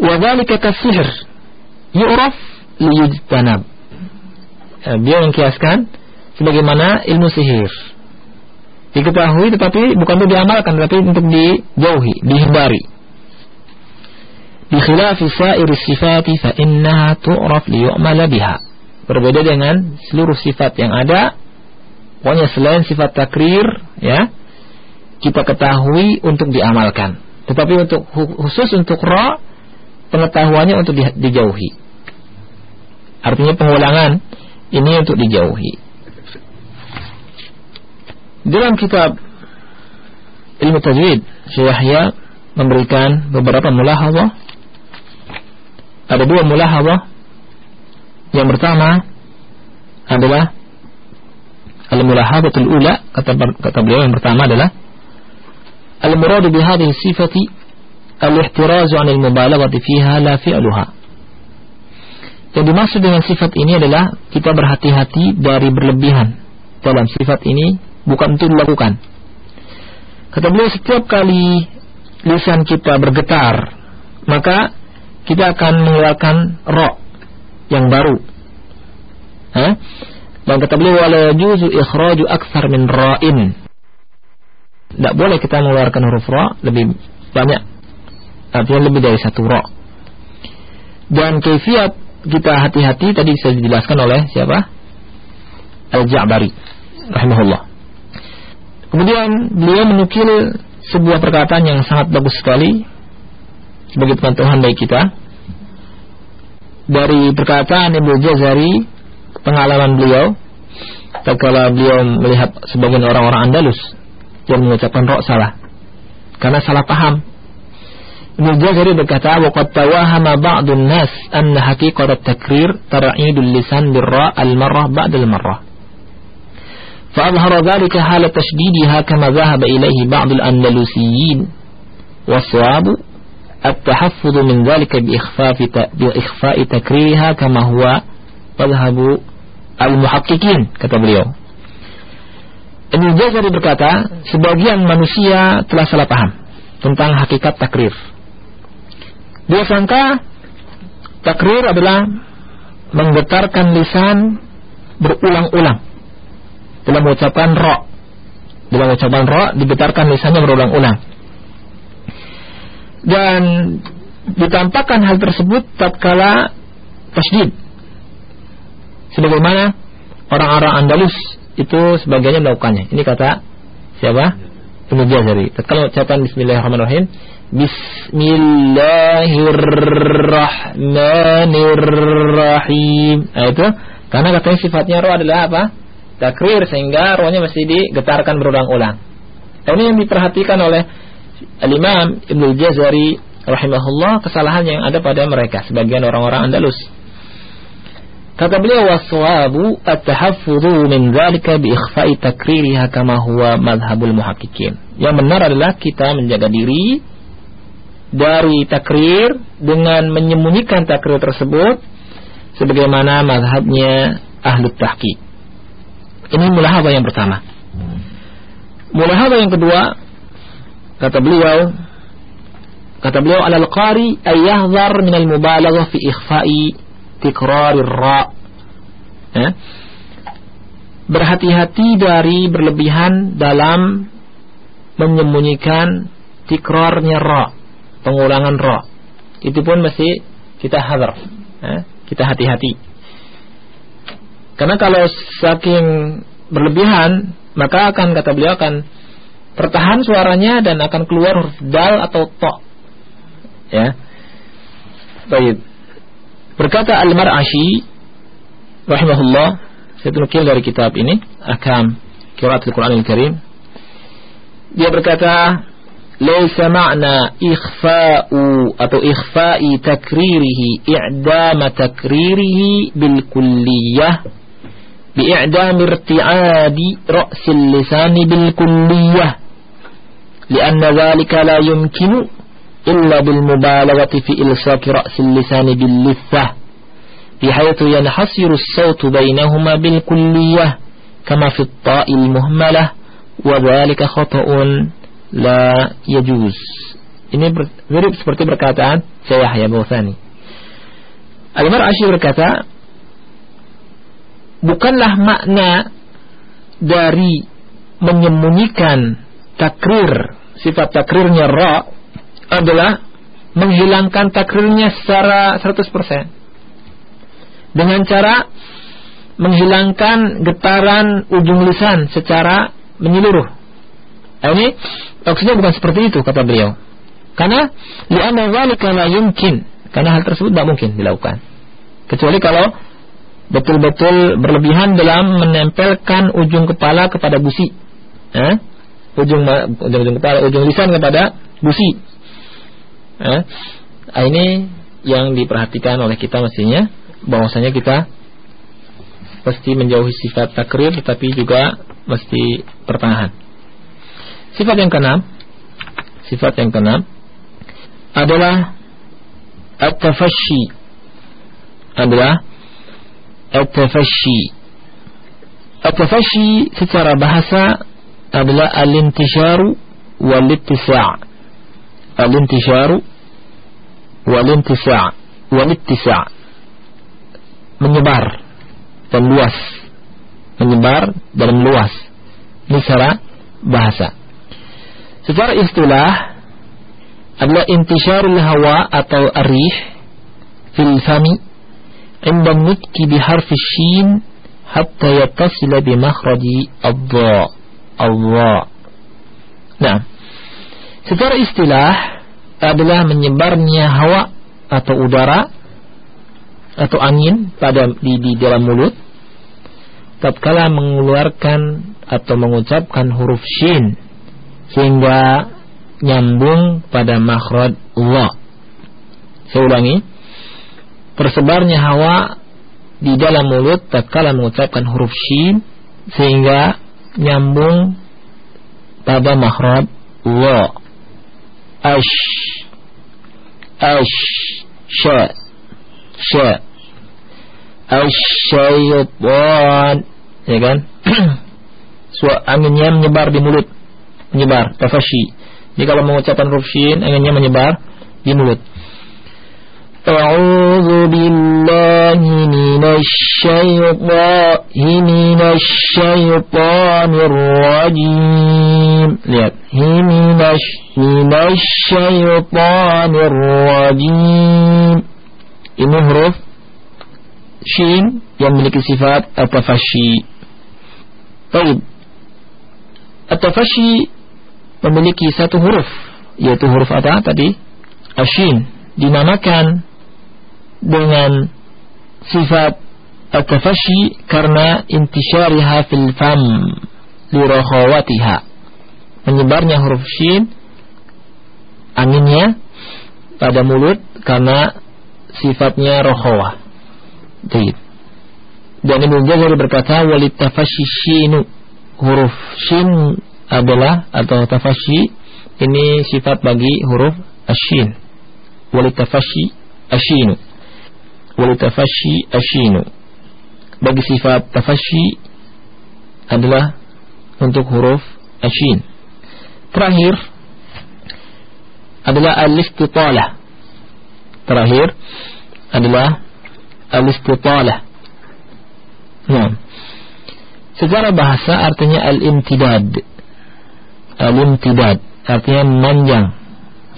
Wa dzalika kasihir yu'raf liyujtanab. Eh, dia mengkiaskan sebagaimana ilmu sihir. Diketahui tetapi bukan untuk diamalkan tetapi untuk dijauhi, dihindari. Bikhilafi sa'iri sifati fa innaha tu'raf liyu'mala biha. Berbeda dengan seluruh sifat yang ada Pokoknya selain sifat takrir, ya, kita ketahui untuk diamalkan. Tetapi untuk khusus untuk ra, pengetahuannya untuk di, dijauhi. Artinya pengulangan ini untuk dijauhi. Dalam kitab ilmu tajwid, Syekh Yahya memberikan beberapa mulahawah. Ada dua mulahawah. Yang pertama adalah al-mulahabatul ula kata kata beliau yang pertama adalah al-murad bi hadhihi sifati al-ihtiraz 'an al-mubalaghati fiha la fi'luha. Yang dimaksud dengan sifat ini adalah kita berhati-hati dari berlebihan dalam sifat ini bukan untuk dilakukan. Kata beliau setiap kali lisan kita bergetar, maka kita akan mengeluarkan ro yang baru. Hah? Dan kata beliau wala juzu ikhraju akthar min ra'in. Tidak boleh kita mengeluarkan huruf ra lebih banyak. Artinya lebih dari satu ra. Dan kefiat kita hati-hati tadi bisa dijelaskan oleh siapa? Al-Ja'bari rahimahullah. Kemudian beliau menukil sebuah perkataan yang sangat bagus sekali sebagai pengetahuan baik kita dari perkataan Ibnu Jazari pengalaman beliau tatkala beliau melihat sebagian orang-orang Andalus yang mengucapkan rok salah karena salah paham نجغر بكتاب وقد توهم بعض الناس أن حقيقة التكرير ترعيد اللسان بالراء المرة بعد المرة فأظهر ذلك حال تشديدها كما ذهب إليه بعض الأندلسيين والصواب التحفظ من ذلك بإخفاء تكريرها كما هو تذهب المحققين كتب اليوم Ibnu Jazari berkata, sebagian manusia telah salah paham tentang hakikat takrir. Dia sangka takrir adalah menggetarkan lisan berulang-ulang dalam mengucapkan ro. Dalam ucapan ro digetarkan lisannya berulang-ulang. Dan ditampakkan hal tersebut tatkala tasdid sebagaimana orang-orang Andalus itu sebagainya melakukannya. Ini kata siapa? Ibnu Jazari. Kalau ucapan Bismillahirrahmanirrahim, Bismillahirrahmanirrahim. Nah, itu karena katanya sifatnya roh adalah apa? Takrir sehingga rohnya mesti digetarkan berulang-ulang. Nah, ini yang diperhatikan oleh Al-Imam Ibnu Jazari rahimahullah kesalahan yang ada pada mereka sebagian orang-orang Andalus Kata beliau waswabu at-tahaffudhu min dzalika bi ikhfa'i takririha kama huwa madhhabul muhaqqiqin. Yang benar adalah kita menjaga diri dari takrir dengan menyembunyikan takrir tersebut sebagaimana madhabnya ahli tahqiq. Ini mulahaba yang pertama. Mulahaba yang kedua kata beliau kata beliau alal qari ayyahzar min al mubalaghah fi ikhfa'i tikrarir ra. Ya. Berhati-hati dari berlebihan dalam menyembunyikan tikrarnya ra, pengulangan ra. Itu pun mesti kita hadar. Ya. Kita hati-hati. Karena kalau saking berlebihan, maka akan kata beliau akan tertahan suaranya dan akan keluar huruf dal atau to. Ya. Baik. Berkata Al-Mar'ashi rahimahullah, saya tunukil dari kitab ini, Akam Qiraat Al-Quran Al-Karim. Dia berkata, ليس معنى إخفاء أو إخفاء تكريره إعدام تكريره بالكلية بإعدام ارتعاد رأس اللسان بالكلية لأن ذلك لا يمكن إلا بالمبالغة في إلصاق رأس اللسان باللثة بحيث ينحصر الصوت بينهما بالكلية كما في الطاء المهملة وذلك خطأ. la yajuz. Ini mirip seperti perkataan saya ya Bawsani. Al-Imam Ashi berkata, bukanlah makna dari menyembunyikan takrir, sifat takrirnya ra adalah menghilangkan takrirnya secara 100%. Dengan cara menghilangkan getaran ujung lisan secara menyeluruh. Nah, ini maksudnya bukan seperti itu kata beliau. Karena li'anna dzalika la yumkin. Karena hal tersebut tidak mungkin dilakukan. Kecuali kalau betul-betul berlebihan dalam menempelkan ujung kepala kepada busi. Eh? Ujung, ujung ujung kepala, ujung lisan kepada busi. Eh? Nah, ini yang diperhatikan oleh kita mestinya bahwasanya kita mesti menjauhi sifat takrir tetapi juga mesti pertahan. Sifat yang keenam, sifat yang keenam adalah at-tafashi. Adalah at-tafashi. At-tafashi secara bahasa adalah al-intisharu wal-ittisa'. Al-intisharu wal-intisa' wal-ittisa' menyebar dan luas menyebar dan luas ini secara bahasa secara istilah adalah intisharul hawa atau arih fil fami inda nutki bi harfi shin hatta yattasila bi makhraji adha Allah nah secara istilah adalah menyebarnya hawa atau udara atau angin pada di, di dalam mulut tatkala mengeluarkan atau mengucapkan huruf shin sehingga nyambung pada makhraj Allah. Saya ulangi. Tersebarnya hawa di dalam mulut tatkala mengucapkan huruf shin sehingga nyambung pada makhraj Allah. Ash. Ash. Sha. Sha. Asyaitan ya kan? Suara anginnya menyebar di mulut menyebar tafashi jadi kalau mengucapkan huruf shin anginnya menyebar di mulut أعوذ بالله من الشيطان من الشيطان الرجيم lihat من من الشيطان الرجيم ini huruf shin yang memiliki sifat atafashi. Baik. Atafashi memiliki satu huruf yaitu huruf apa tadi? Ashin dinamakan dengan sifat atafashi karena intisyariha fil fam lirohawatiha menyebarnya huruf shin anginnya pada mulut karena sifatnya rohawah Baik. Dan Ibnu Jazari berkata walit tafashi shinu huruf shin adalah atau tafashi ini sifat bagi huruf ashin. Walit tafashi ashinu. Walit tafashi ashinu. Bagi sifat tafashi adalah untuk huruf ashin. Terakhir adalah al-istitalah. Terakhir adalah al-istitalah. Nah. Secara bahasa artinya al-imtidad. Al-imtidad artinya memanjang.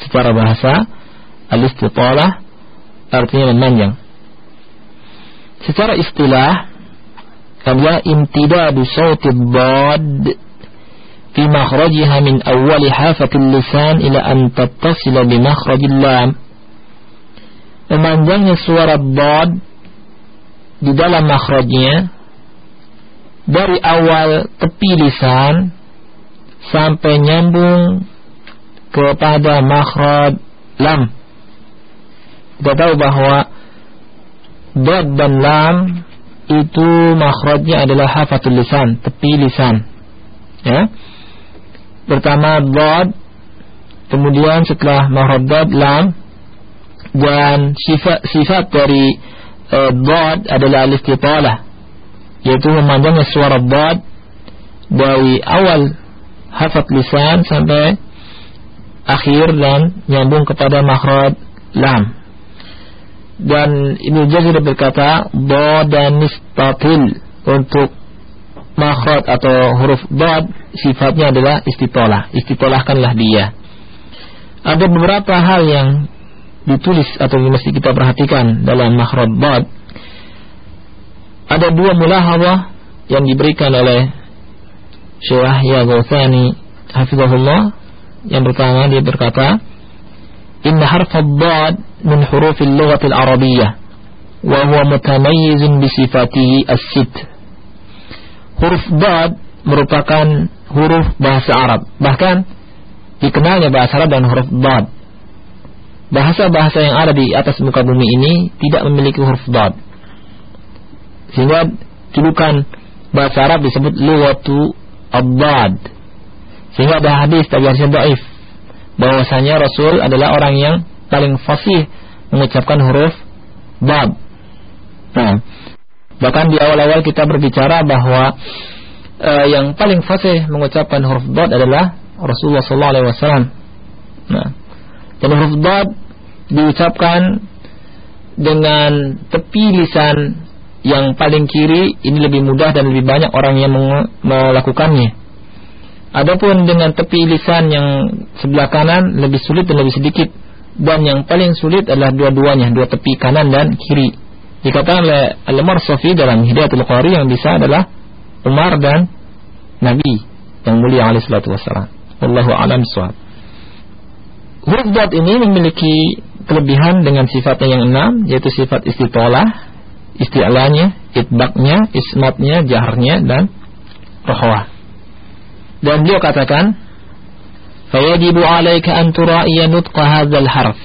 Secara bahasa al-istitalah artinya memanjang. Secara istilah adalah imtidadu sauti dhad fi makhrajiha min awwali hafatil lisan ila an tattasila bi makhrajil lam. Memanjangnya suara dhad di dalam makhrajnya dari awal tepi lisan sampai nyambung kepada makhraj lam. Kita tahu bahwa dad dan lam itu makhrajnya adalah hafatul lisan, tepi lisan. Ya. Pertama dad, kemudian setelah makhraj dad lam dan sifat sifat dari Dad adalah al-istitalah yaitu memanjangnya suara Dad dari awal hafat lisan sampai akhir dan nyambung kepada makhraj lam. Dan Ibnu Jazir berkata Dad dan nistatil untuk makhraj atau huruf Dad sifatnya adalah istitolah. Istitolahkanlah dia. Ada beberapa hal yang ditulis atau yang mesti kita perhatikan dalam makhraj bad. Ada dua mulahawah yang diberikan oleh Syekh Yahya Ghausani hafizahullah. Yang pertama dia berkata, "Inna harf ad min huruf al-lughah al-arabiyyah wa huwa mutamayyiz bi sifatihi as-sitt." Huruf dad merupakan huruf bahasa Arab. Bahkan dikenalnya bahasa Arab dan huruf dad. Bahasa-bahasa yang ada di atas muka bumi ini tidak memiliki huruf dad. Sehingga julukan bahasa Arab disebut luwatu abad. Sehingga ada hadis dari hadis dhaif bahwasanya Rasul adalah orang yang paling fasih mengucapkan huruf bab. Nah, bahkan di awal-awal kita berbicara bahwa uh, yang paling fasih mengucapkan huruf bab adalah Rasulullah sallallahu alaihi. Nah, dan huruf bab diucapkan dengan tepi lisan yang paling kiri ini lebih mudah dan lebih banyak orang yang melakukannya. Adapun dengan tepi lisan yang sebelah kanan lebih sulit dan lebih sedikit dan yang paling sulit adalah dua-duanya, dua tepi kanan dan kiri. Dikatakan oleh Al-Umar Sofi dalam Hidayatul Qari yang bisa adalah Umar dan Nabi yang mulia alaihi salatu wassalam. Wallahu a'lam bishawab. Huruf ini memiliki kelebihan dengan sifatnya yang enam yaitu sifat istitolah isti'lanya, itbaknya, ismatnya, jaharnya dan rohwah. Dan beliau katakan, "Fayajibu 'alaika an tura'iya nutqa hadzal harf."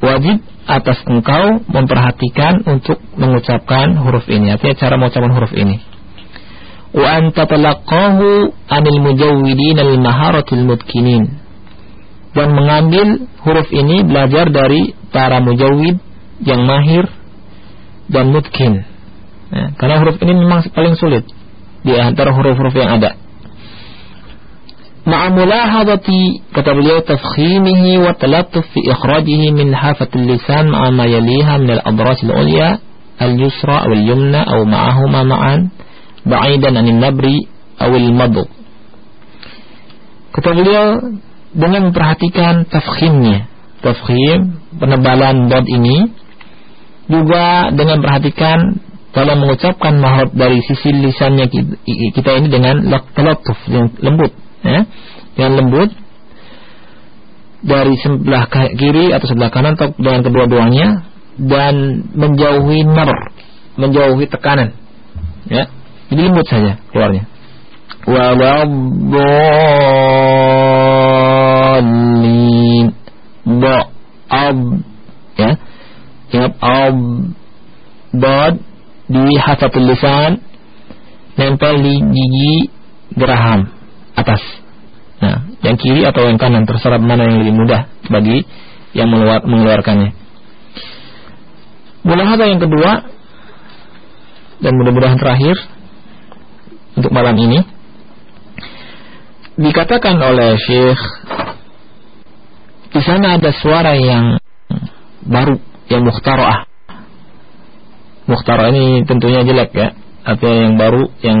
Wajib atas engkau memperhatikan untuk mengucapkan huruf ini, artinya cara mengucapkan huruf ini. Wa an tatalaqahu 'anil mujawwidin al-maharatil mutkinin. Dan mengambil huruf ini belajar dari para mujawid yang mahir dan mutkin. Ya, karena huruf ini memang paling sulit di antara huruf-huruf yang ada. Ma'amulahadati kata beliau tafkhimihi wa talattuf fi ikhrajihi min hafatil lisan ma'a ma yaliha min al-adras al-ulya al-yusra al yumna aw ma'ahuma ma'an ba'idan anil nabri aw al-madu. Kata beliau dengan memperhatikan tafkhimnya. Tafkhim penebalan dot ini juga dengan perhatikan dalam mengucapkan mahrab dari sisi lisannya kita ini dengan talatuf yang lembut ya. Yang lembut dari sebelah kiri atau sebelah kanan atau dengan kedua-duanya dan menjauhi nar menjauhi tekanan ya. Jadi lembut saja keluarnya. Waladhalin ba ab ya ab dot di hafatul lisan nempel di gigi geraham atas. Nah yang kiri atau yang kanan terserah mana yang lebih mudah bagi yang mengeluar, mengeluarkannya. Mulahada yang kedua dan mudah-mudahan terakhir untuk malam ini dikatakan oleh Syekh di sana ada suara yang baru yang mukhtara'ah. Mukhtara'ah ini tentunya jelek ya. Artinya yang baru yang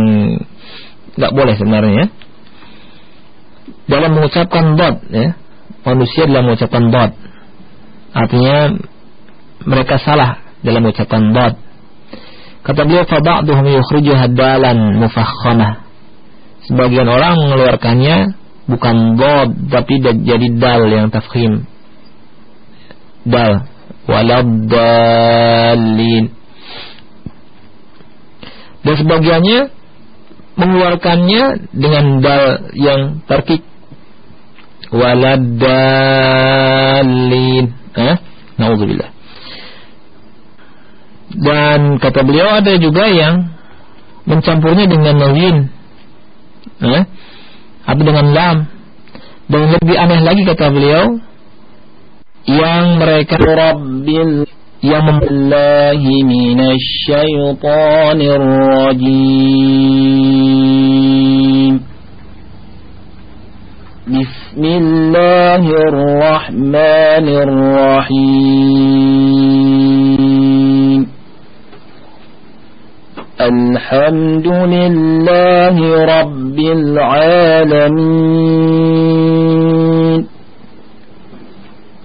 nggak boleh sebenarnya. Dalam mengucapkan dot ya. Manusia dalam mengucapkan dot. Artinya mereka salah dalam mengucapkan dot. Kata beliau faba'duhum yukhrijuha dalan mufakhamah. Sebagian orang mengeluarkannya bukan dot tapi jadi dal yang tafkhim. Dal waladdallin dan sebagiannya mengeluarkannya dengan dal yang terkik waladdallin eh? Naudzubillah dan kata beliau ada juga yang mencampurnya dengan nawin eh? Atau dengan lam? Dan lebih aneh lagi kata beliau yang mereka Rabbil yang membillahi minasyaitonir rajim Bismillahirrahmanirrahim Alhamdulillahi Rabbil Alamin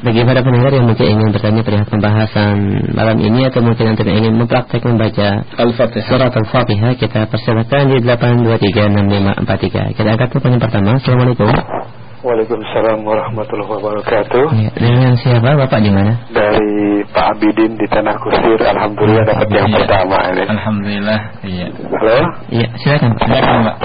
Bagi para pendengar yang mungkin ingin bertanya perihal pembahasan malam ini atau mungkin nanti ingin mempraktek membaca Al-Fatihah. surat Al-Fatihah, kita persilakan di 8236543. Kita angkat telepon yang pertama. Assalamualaikum. Waalaikumsalam warahmatullahi wabarakatuh. Ya, dengan siapa Bapak di mana? Dari Pak Abidin di Tanah Kusir. Alhamdulillah dapat yang pertama ini. Alhamdulillah. Iya. Halo, Iya, silakan. Silakan, Pak.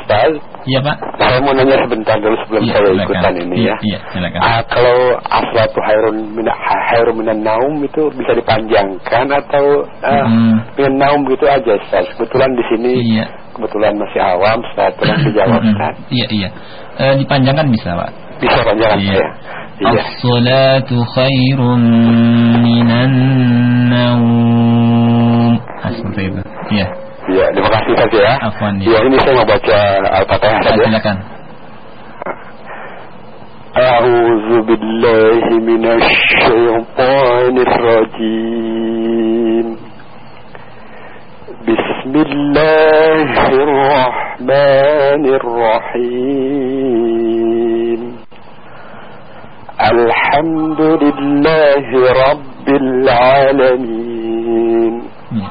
Ustaz. Iya, Pak. Saya mau nanya sebentar dulu sebelum Iya, saya silakan. ikutan ini Iya, ya. Iya, silakan. Ah, kalau aslatu hairun min hairun minan naum itu bisa dipanjangkan atau ah, Hmm. minan naum gitu aja Ustaz. Kebetulan di sini Iya. kebetulan masih awam, Ustaz. Tolong dijawab. Ustaz. Iya, iya. Eh, dipanjangkan bisa, Pak. Bisa panjangan Iya. saya. Iya. As-salatu khairun minan naum. Ah, seperti itu. Iya. Iya, terima kasih saja ya. Afwan, ya. Iya, ini saya mau baca Al-Fatihah Ah, saja. silakan. أعوذ بالله من الشيطان الرجيم بسم الله الرحمن الرحيم الحمد لله رب العالمين Iya.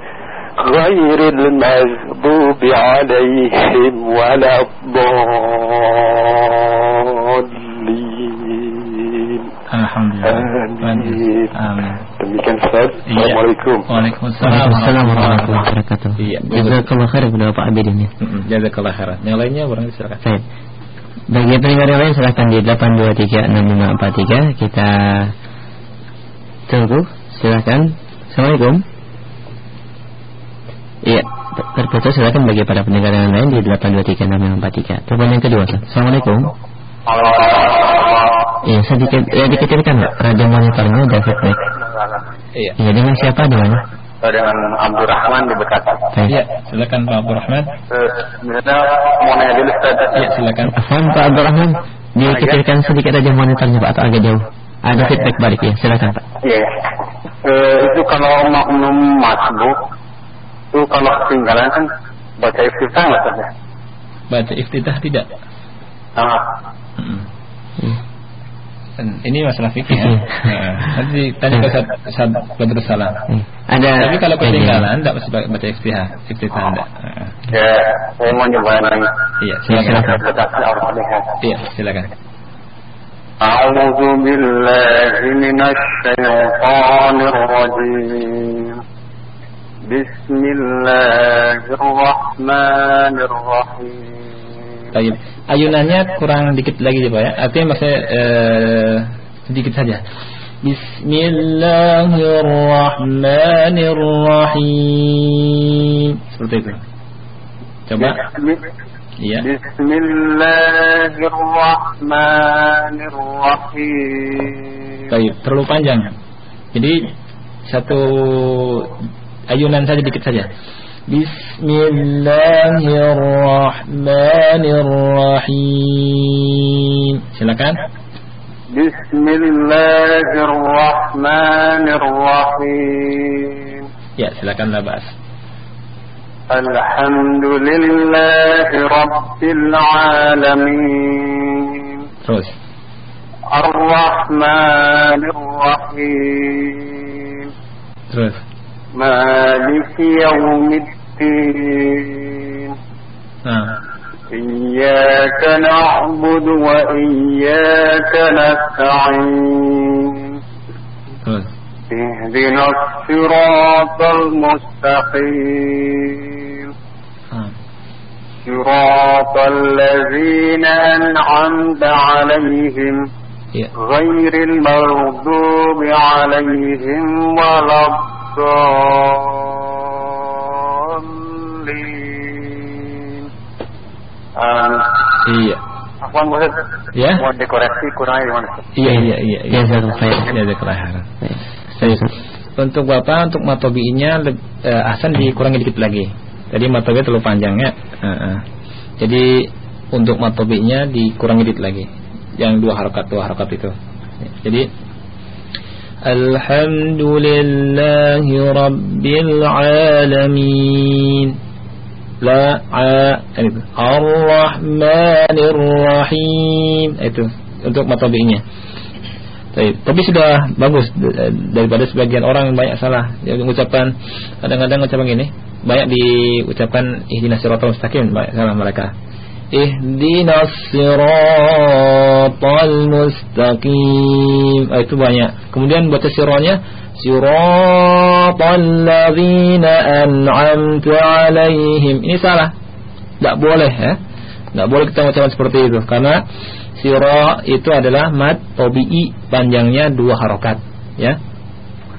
غير المغضوب عليهم ولا الضالين Alhamdulillah. Amin. Amin. Demikian Ustaz. Iya. Assalamualaikum. Waalaikumsalam Waalaikumsalam warahmatullahi wabarakatuh. Iya. Jazakallah khair kepada Bapak Abidin ya. Mm-mm, Jazakallah khairan. Yang lainnya barang silakan. Baik. Bagi pendengar yang lain silahkan di 8236543 kita tunggu. Silahkan. Assalamualaikum. Iya, ter- terputus silakan bagi para pendengar yang lain di 8236543. Telepon yang kedua. Assalamualaikum. Iya, sedikit ya dikecilkan Pak. Radio monitornya ada feedback. Iya. Iya, dengan siapa di mana? Dengan Abdurrahman di Bekasi. Iya, silakan Pak Abdul Rahman. Sebenarnya mau nanya dulu Ustaz. Iya, silakan. Afwan Pak Abdurrahman, dikecilkan sedikit aja monitornya Pak atau agak jauh. Ada feedback balik ya, silakan Pak. Iya. Eh, itu kalau makmum masbuk itu kalau ketinggalan kan baca iftitah nggak Ustaz ya? Baca iftitah tidak? Ah, Mm-mm. Iya. Dan ini masalah fikih ya. Fikih. Nah, Nanti tanya ke Ustaz Ustaz Badrul Salam. Iya. Ada Tapi kalau ketinggalan tidak mesti baca iftitah, iftitah enggak. ya, saya mau nyoba nanya. Iya, Silakan. silakan. Baca Al-Fatihah. Iya, silakan. أعوذ بالله من الشيطان الرجيم بسم الله الرحمن الرحيم Baik. Ayunannya kurang dikit lagi ya Pak ya. Artinya maksudnya eh, sedikit saja. Bismillahirrahmanirrahim. Seperti itu. Coba. Iya. بسم الله الرحمن الرحيم Baik, terlalu panjang. Jadi satu ayunan saja dikit saja. Bismillahirrahmanirrahim. Silakan. Bismillahirrahmanirrahim. Ya silakan labas Alhamdulillahi Rabbil Alamin Terus. Ar-Rahmanir Terus. مالك يوم الدين Nah, إياك نعبد وإياك نستعين terus. اهدنا الصراط المستقيم Nah. صراط الذين أنعمت عليهم. غير المغضوب عليهم ولا Iya. Afwan Ya? mau dekorasi kurangnya gimana? Iya, iya, iya. iya. Khair. Khairan. Baik. Baik. Untuk Bapak untuk matobinya eh, Hasan dikurangi dikit lagi. Tadi matobi terlalu panjang ya. Heeh. Jadi untuk matobinya dikurangi dikit lagi. Yang dua harokat dua harokat itu. Jadi Rabbil Alamin. La a itu. Ar-Rahmanir Rahim Itu. Untuk matobinya tapi sudah bagus. Daripada sebagian orang banyak salah. Yang mengucapkan kadang-kadang ucapan gini, banyak diucapkan ihdinas siratal mustaqim, banyak salah mereka. Ihdinas siratal mustaqim. Ah, itu banyak. Kemudian baca sirahnya siratal ladzina an'amta alaihim. Ini salah. Tidak boleh ya. Tidak boleh kita mengucapkan seperti itu karena siro itu adalah mad tobi'i panjangnya dua harokat ya.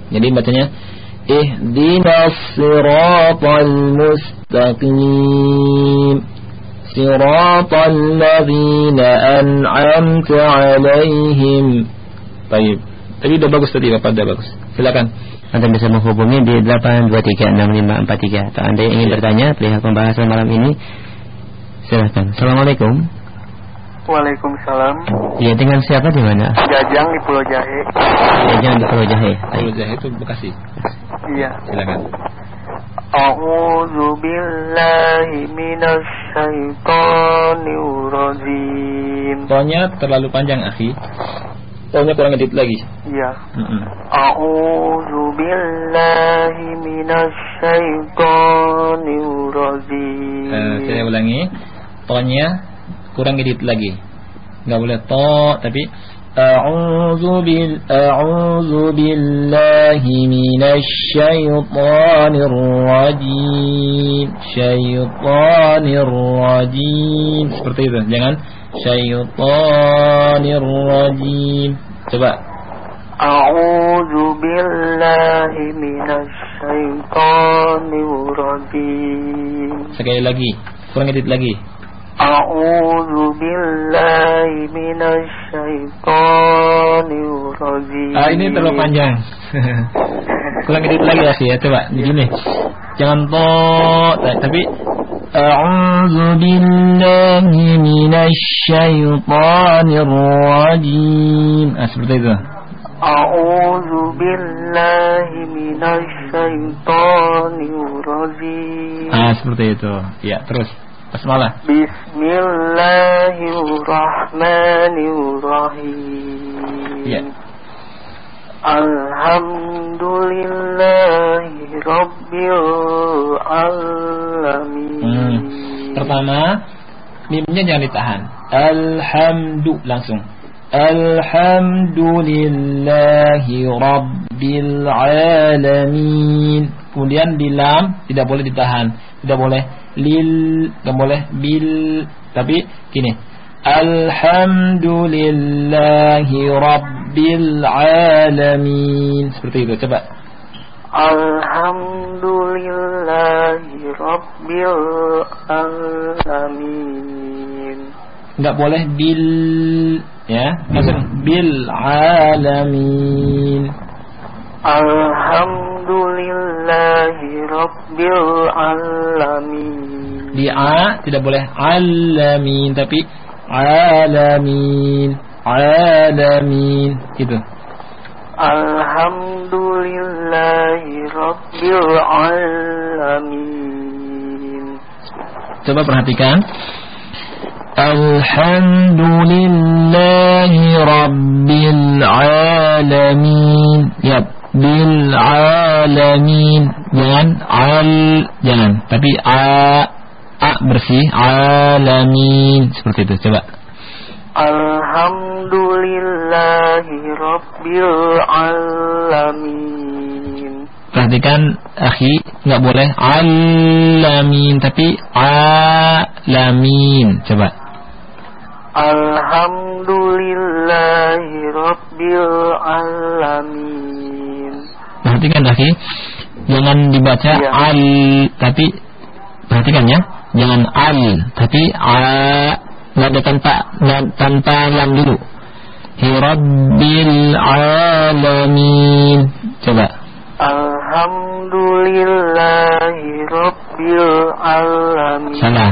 Jadi bacanya ihdinas siratal mustaqim siratal ladzina an'amta alaihim. Baik. Tadi udah bagus tadi Bapak udah bagus. Silakan. Anda bisa menghubungi di 8236543 atau Anda yang ingin Iya. bertanya perihal pembahasan malam ini silahkan. Assalamualaikum. Waalaikumsalam. Ya dengan siapa di mana? Jajang di Pulau Jahe. Jangan di Pulau Jahe. Ayo Jahe itu Bekasi. Iya. Silakan. A'udzu billahi minasy syaithanir rajim. Tonya terlalu panjang, akhi. Tonya kurang edit lagi. Iya. Mm-mm. A'udzu billahi minasy syaithanir rajim. Saya ulangi. Tonya kurang edit lagi. Enggak boleh to, tapi A'udzu bil A'udzu billahi minasy syaithanir rajim. Syaitanir rajim. Seperti itu. Jangan syaitanir rajim. Coba. A'udzu billahi minasy syaithanir rajim. Sekali lagi. Kurang edit lagi. A'udzu billahi minasy syaithanir rajim. Ah ini terlalu panjang. Kurang edit lagi ya sih ya coba begini. Jangan to tapi A'udzu billahi minasy syaithanir rajim. Ah seperti itu. A'udzu billahi minasy syaithanir rajim. Ah seperti itu. Ya, terus. Basmalah. Bismillahirrahmanirrahim. Ya. Alhamdulillahi Rabbil Alamin. Hmm. Pertama, mimnya jangan ditahan. Alhamdu langsung. Alhamdulillahi Rabbil Alamin. Kemudian di lam tidak boleh ditahan, tidak boleh lil, tidak boleh bil, tapi gini. Alhamdulillahi Rabbil Alamin. Seperti itu, coba. Alhamdulillahi Rabbil Alamin. Enggak boleh bil ya, langsung bil alamin. Alhamdulillahi Rabbil Alamin. Di a tidak boleh alamin tapi alamin alamin gitu. Alhamdulillahi Rabbil Alamin. Coba perhatikan. Alhamdulillahi Rabbil Alamin. Ya, bil alamin. Jangan al jangan. Tapi a a bersih. Alamin. Seperti itu coba. Alhamdulillahi Rabbil Alamin. Perhatikan akhi nggak boleh. Alamin tapi alamin. Coba Alhamdulillahi Rabbil Alamin. Perhatikan akhi jangan dibaca Ya. al tapi perhatikan ya. Jangan al tapi a nggak ada tanpa nggak tanpa lam dulu. Rabbil alamin. Coba. Alhamdulillahi Rabbil Alamin. Salah.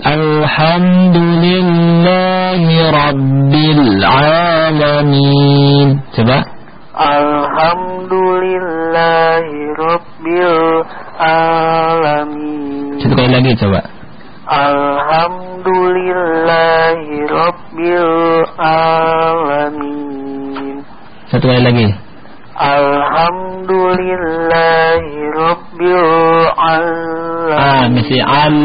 Alhamdulillahi Rabbil Alamin. Coba. Alhamdulillahi Rabbil Alamin. Satu kali lagi coba. Alhamdulillahi Rabbil Alamin. Satu kali lagi. Alhamdulillahi Rabbil Alamin Ah, mesti al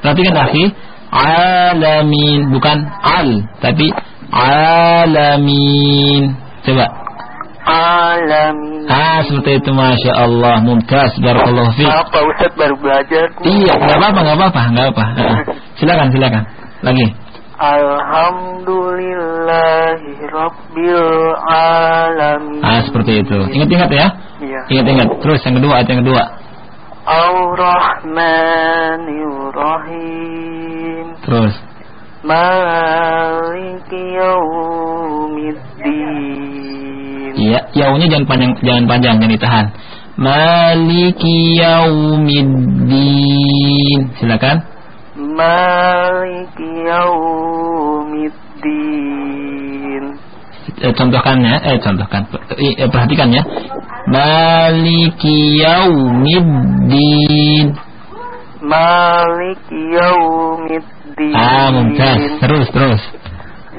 Perhatikan akhi Alamin Bukan al Tapi Alamin Coba Alamin Ah, seperti itu Masya Allah Mumtaz Barakallahu fiqh Apa Ustaz baru belajar Iya, nggak apa-apa, nggak apa-apa, nggak apa. Ah, Silakan, silakan. Lagi. Alhamdulillahi Rabbil Alamin Ah, seperti itu. Ingat-ingat ya. Iya Ingat-ingat. Terus yang kedua, ayat yang kedua. Ar-Rahmanir-Rahim Terus. Maliki Yawmiddin Iya, yaunya jangan panjang, jangan panjang, jangan ditahan. Maliki yaumiddin. Silakan. Maliki Yawmiddin Eh, contohkan ya, eh contohkan. Eh, eh, perhatikan ya. Maliki yaumiddin. Maliki Yawmiddin Ah, mumtaz. Terus, terus.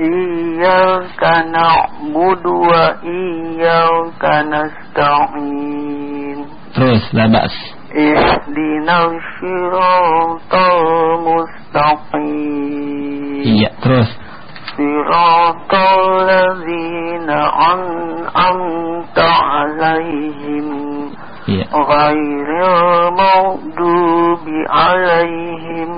Iyyaka na'budu wa iyyaka nasta'in Terus, labas. Ihdinas siratal mustaqim Iya, terus. Siratal ladzina an'amta 'alaihim Iya. ghairil maghdubi 'alaihim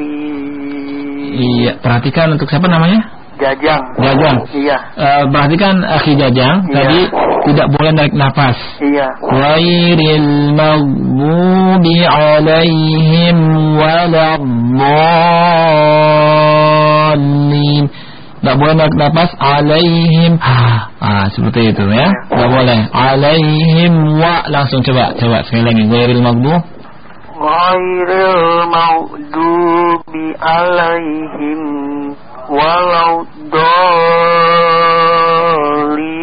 waladdallin Iya, perhatikan untuk siapa namanya? Jajang Jajang. Iya Eh, perhatikan akhi Jajang Iya. tadi tidak boleh narik nafas. Iya Ghairil maghdubi alaihim waladdallin. Tidak boleh narik nafas alaihim. Ah, seperti itu ya. Tidak boleh. Alaihim wa langsung coba coba sekali lagi. Ghairil maghdub ghairil maghdubi 'alaihim waladdallin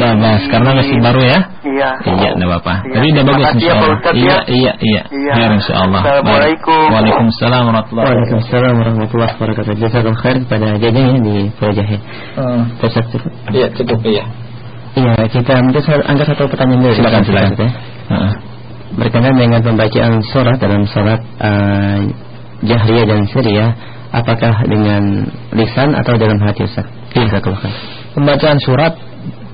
Nah, Mas, karena masih baru ya. Iya Iya, enggak apa-apa. Iya. Tapi udah bagus ya, insyaallah. Ustadz, Iya, ya. iya, iya. Iya. Biar insyaallah. Assalamualaikum. Waalaikumsalam warahmatullahi wabarakatuh. Waalaikumsalam warahmatullahi wabarakatuh. Jazakallahu khair kepada Jajang ya di Pulau Jahe. Ustaz cukup. Iya, cukup iya. Iya, kita mungkin angkat satu pertanyaan dulu. Silakan, Ustaz, silakan. ya. Heeh. Berkenaan dengan pembacaan surat dalam salat uh, jahriyah dan siriyah, apakah dengan lisan atau dalam hati Ustaz? Khair. Pembacaan surat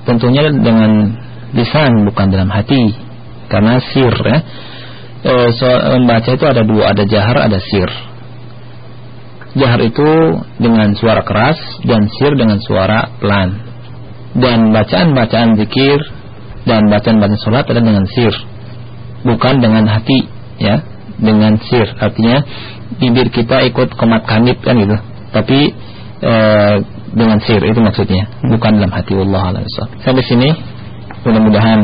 tentunya dengan lisan bukan dalam hati karena sir ya. E, so, membaca itu ada dua, ada jahar, ada sir. Jahar itu dengan suara keras dan sir dengan suara pelan. Dan bacaan-bacaan zikir dan bacaan-bacaan sholat adalah dengan sir, bukan dengan hati, ya, dengan sir. Artinya bibir kita ikut komat kanip kan gitu, tapi e, dengan sir itu maksudnya, bukan dalam hati Allah. Sampai sini mudah-mudahan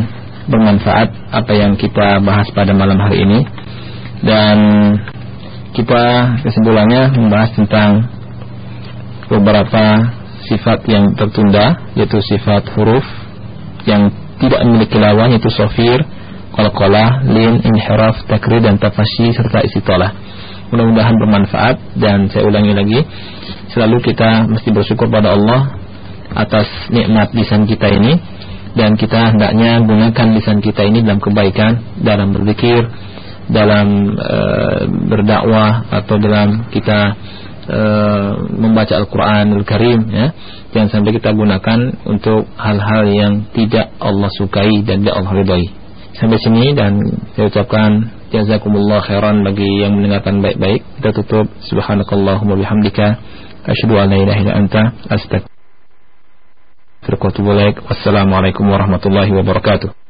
bermanfaat apa yang kita bahas pada malam hari ini dan kita kesimpulannya membahas tentang beberapa sifat yang tertunda yaitu sifat huruf yang tidak memiliki lawan yaitu sofir, qalqalah, lin, inhiraf, takrir dan tafasyi serta istitolah. Mudah-mudahan bermanfaat dan saya ulangi lagi selalu kita mesti bersyukur pada Allah atas nikmat lisan kita ini dan kita hendaknya gunakan lisan kita ini dalam kebaikan, dalam berzikir, dalam e, berdakwah atau dalam kita e, membaca Al-Qur'anul Karim ya. Jangan sampai kita gunakan untuk hal-hal yang tidak Allah sukai dan tidak Allah ridhoi. Sampai sini dan saya ucapkan jazakumullah khairan bagi yang mendengarkan baik-baik. Kita tutup subhanakallahumma bihamdika asyhadu an la ilaha illa anta astaghfiruka wa atubu. Wassalamualaikum warahmatullahi wabarakatuh.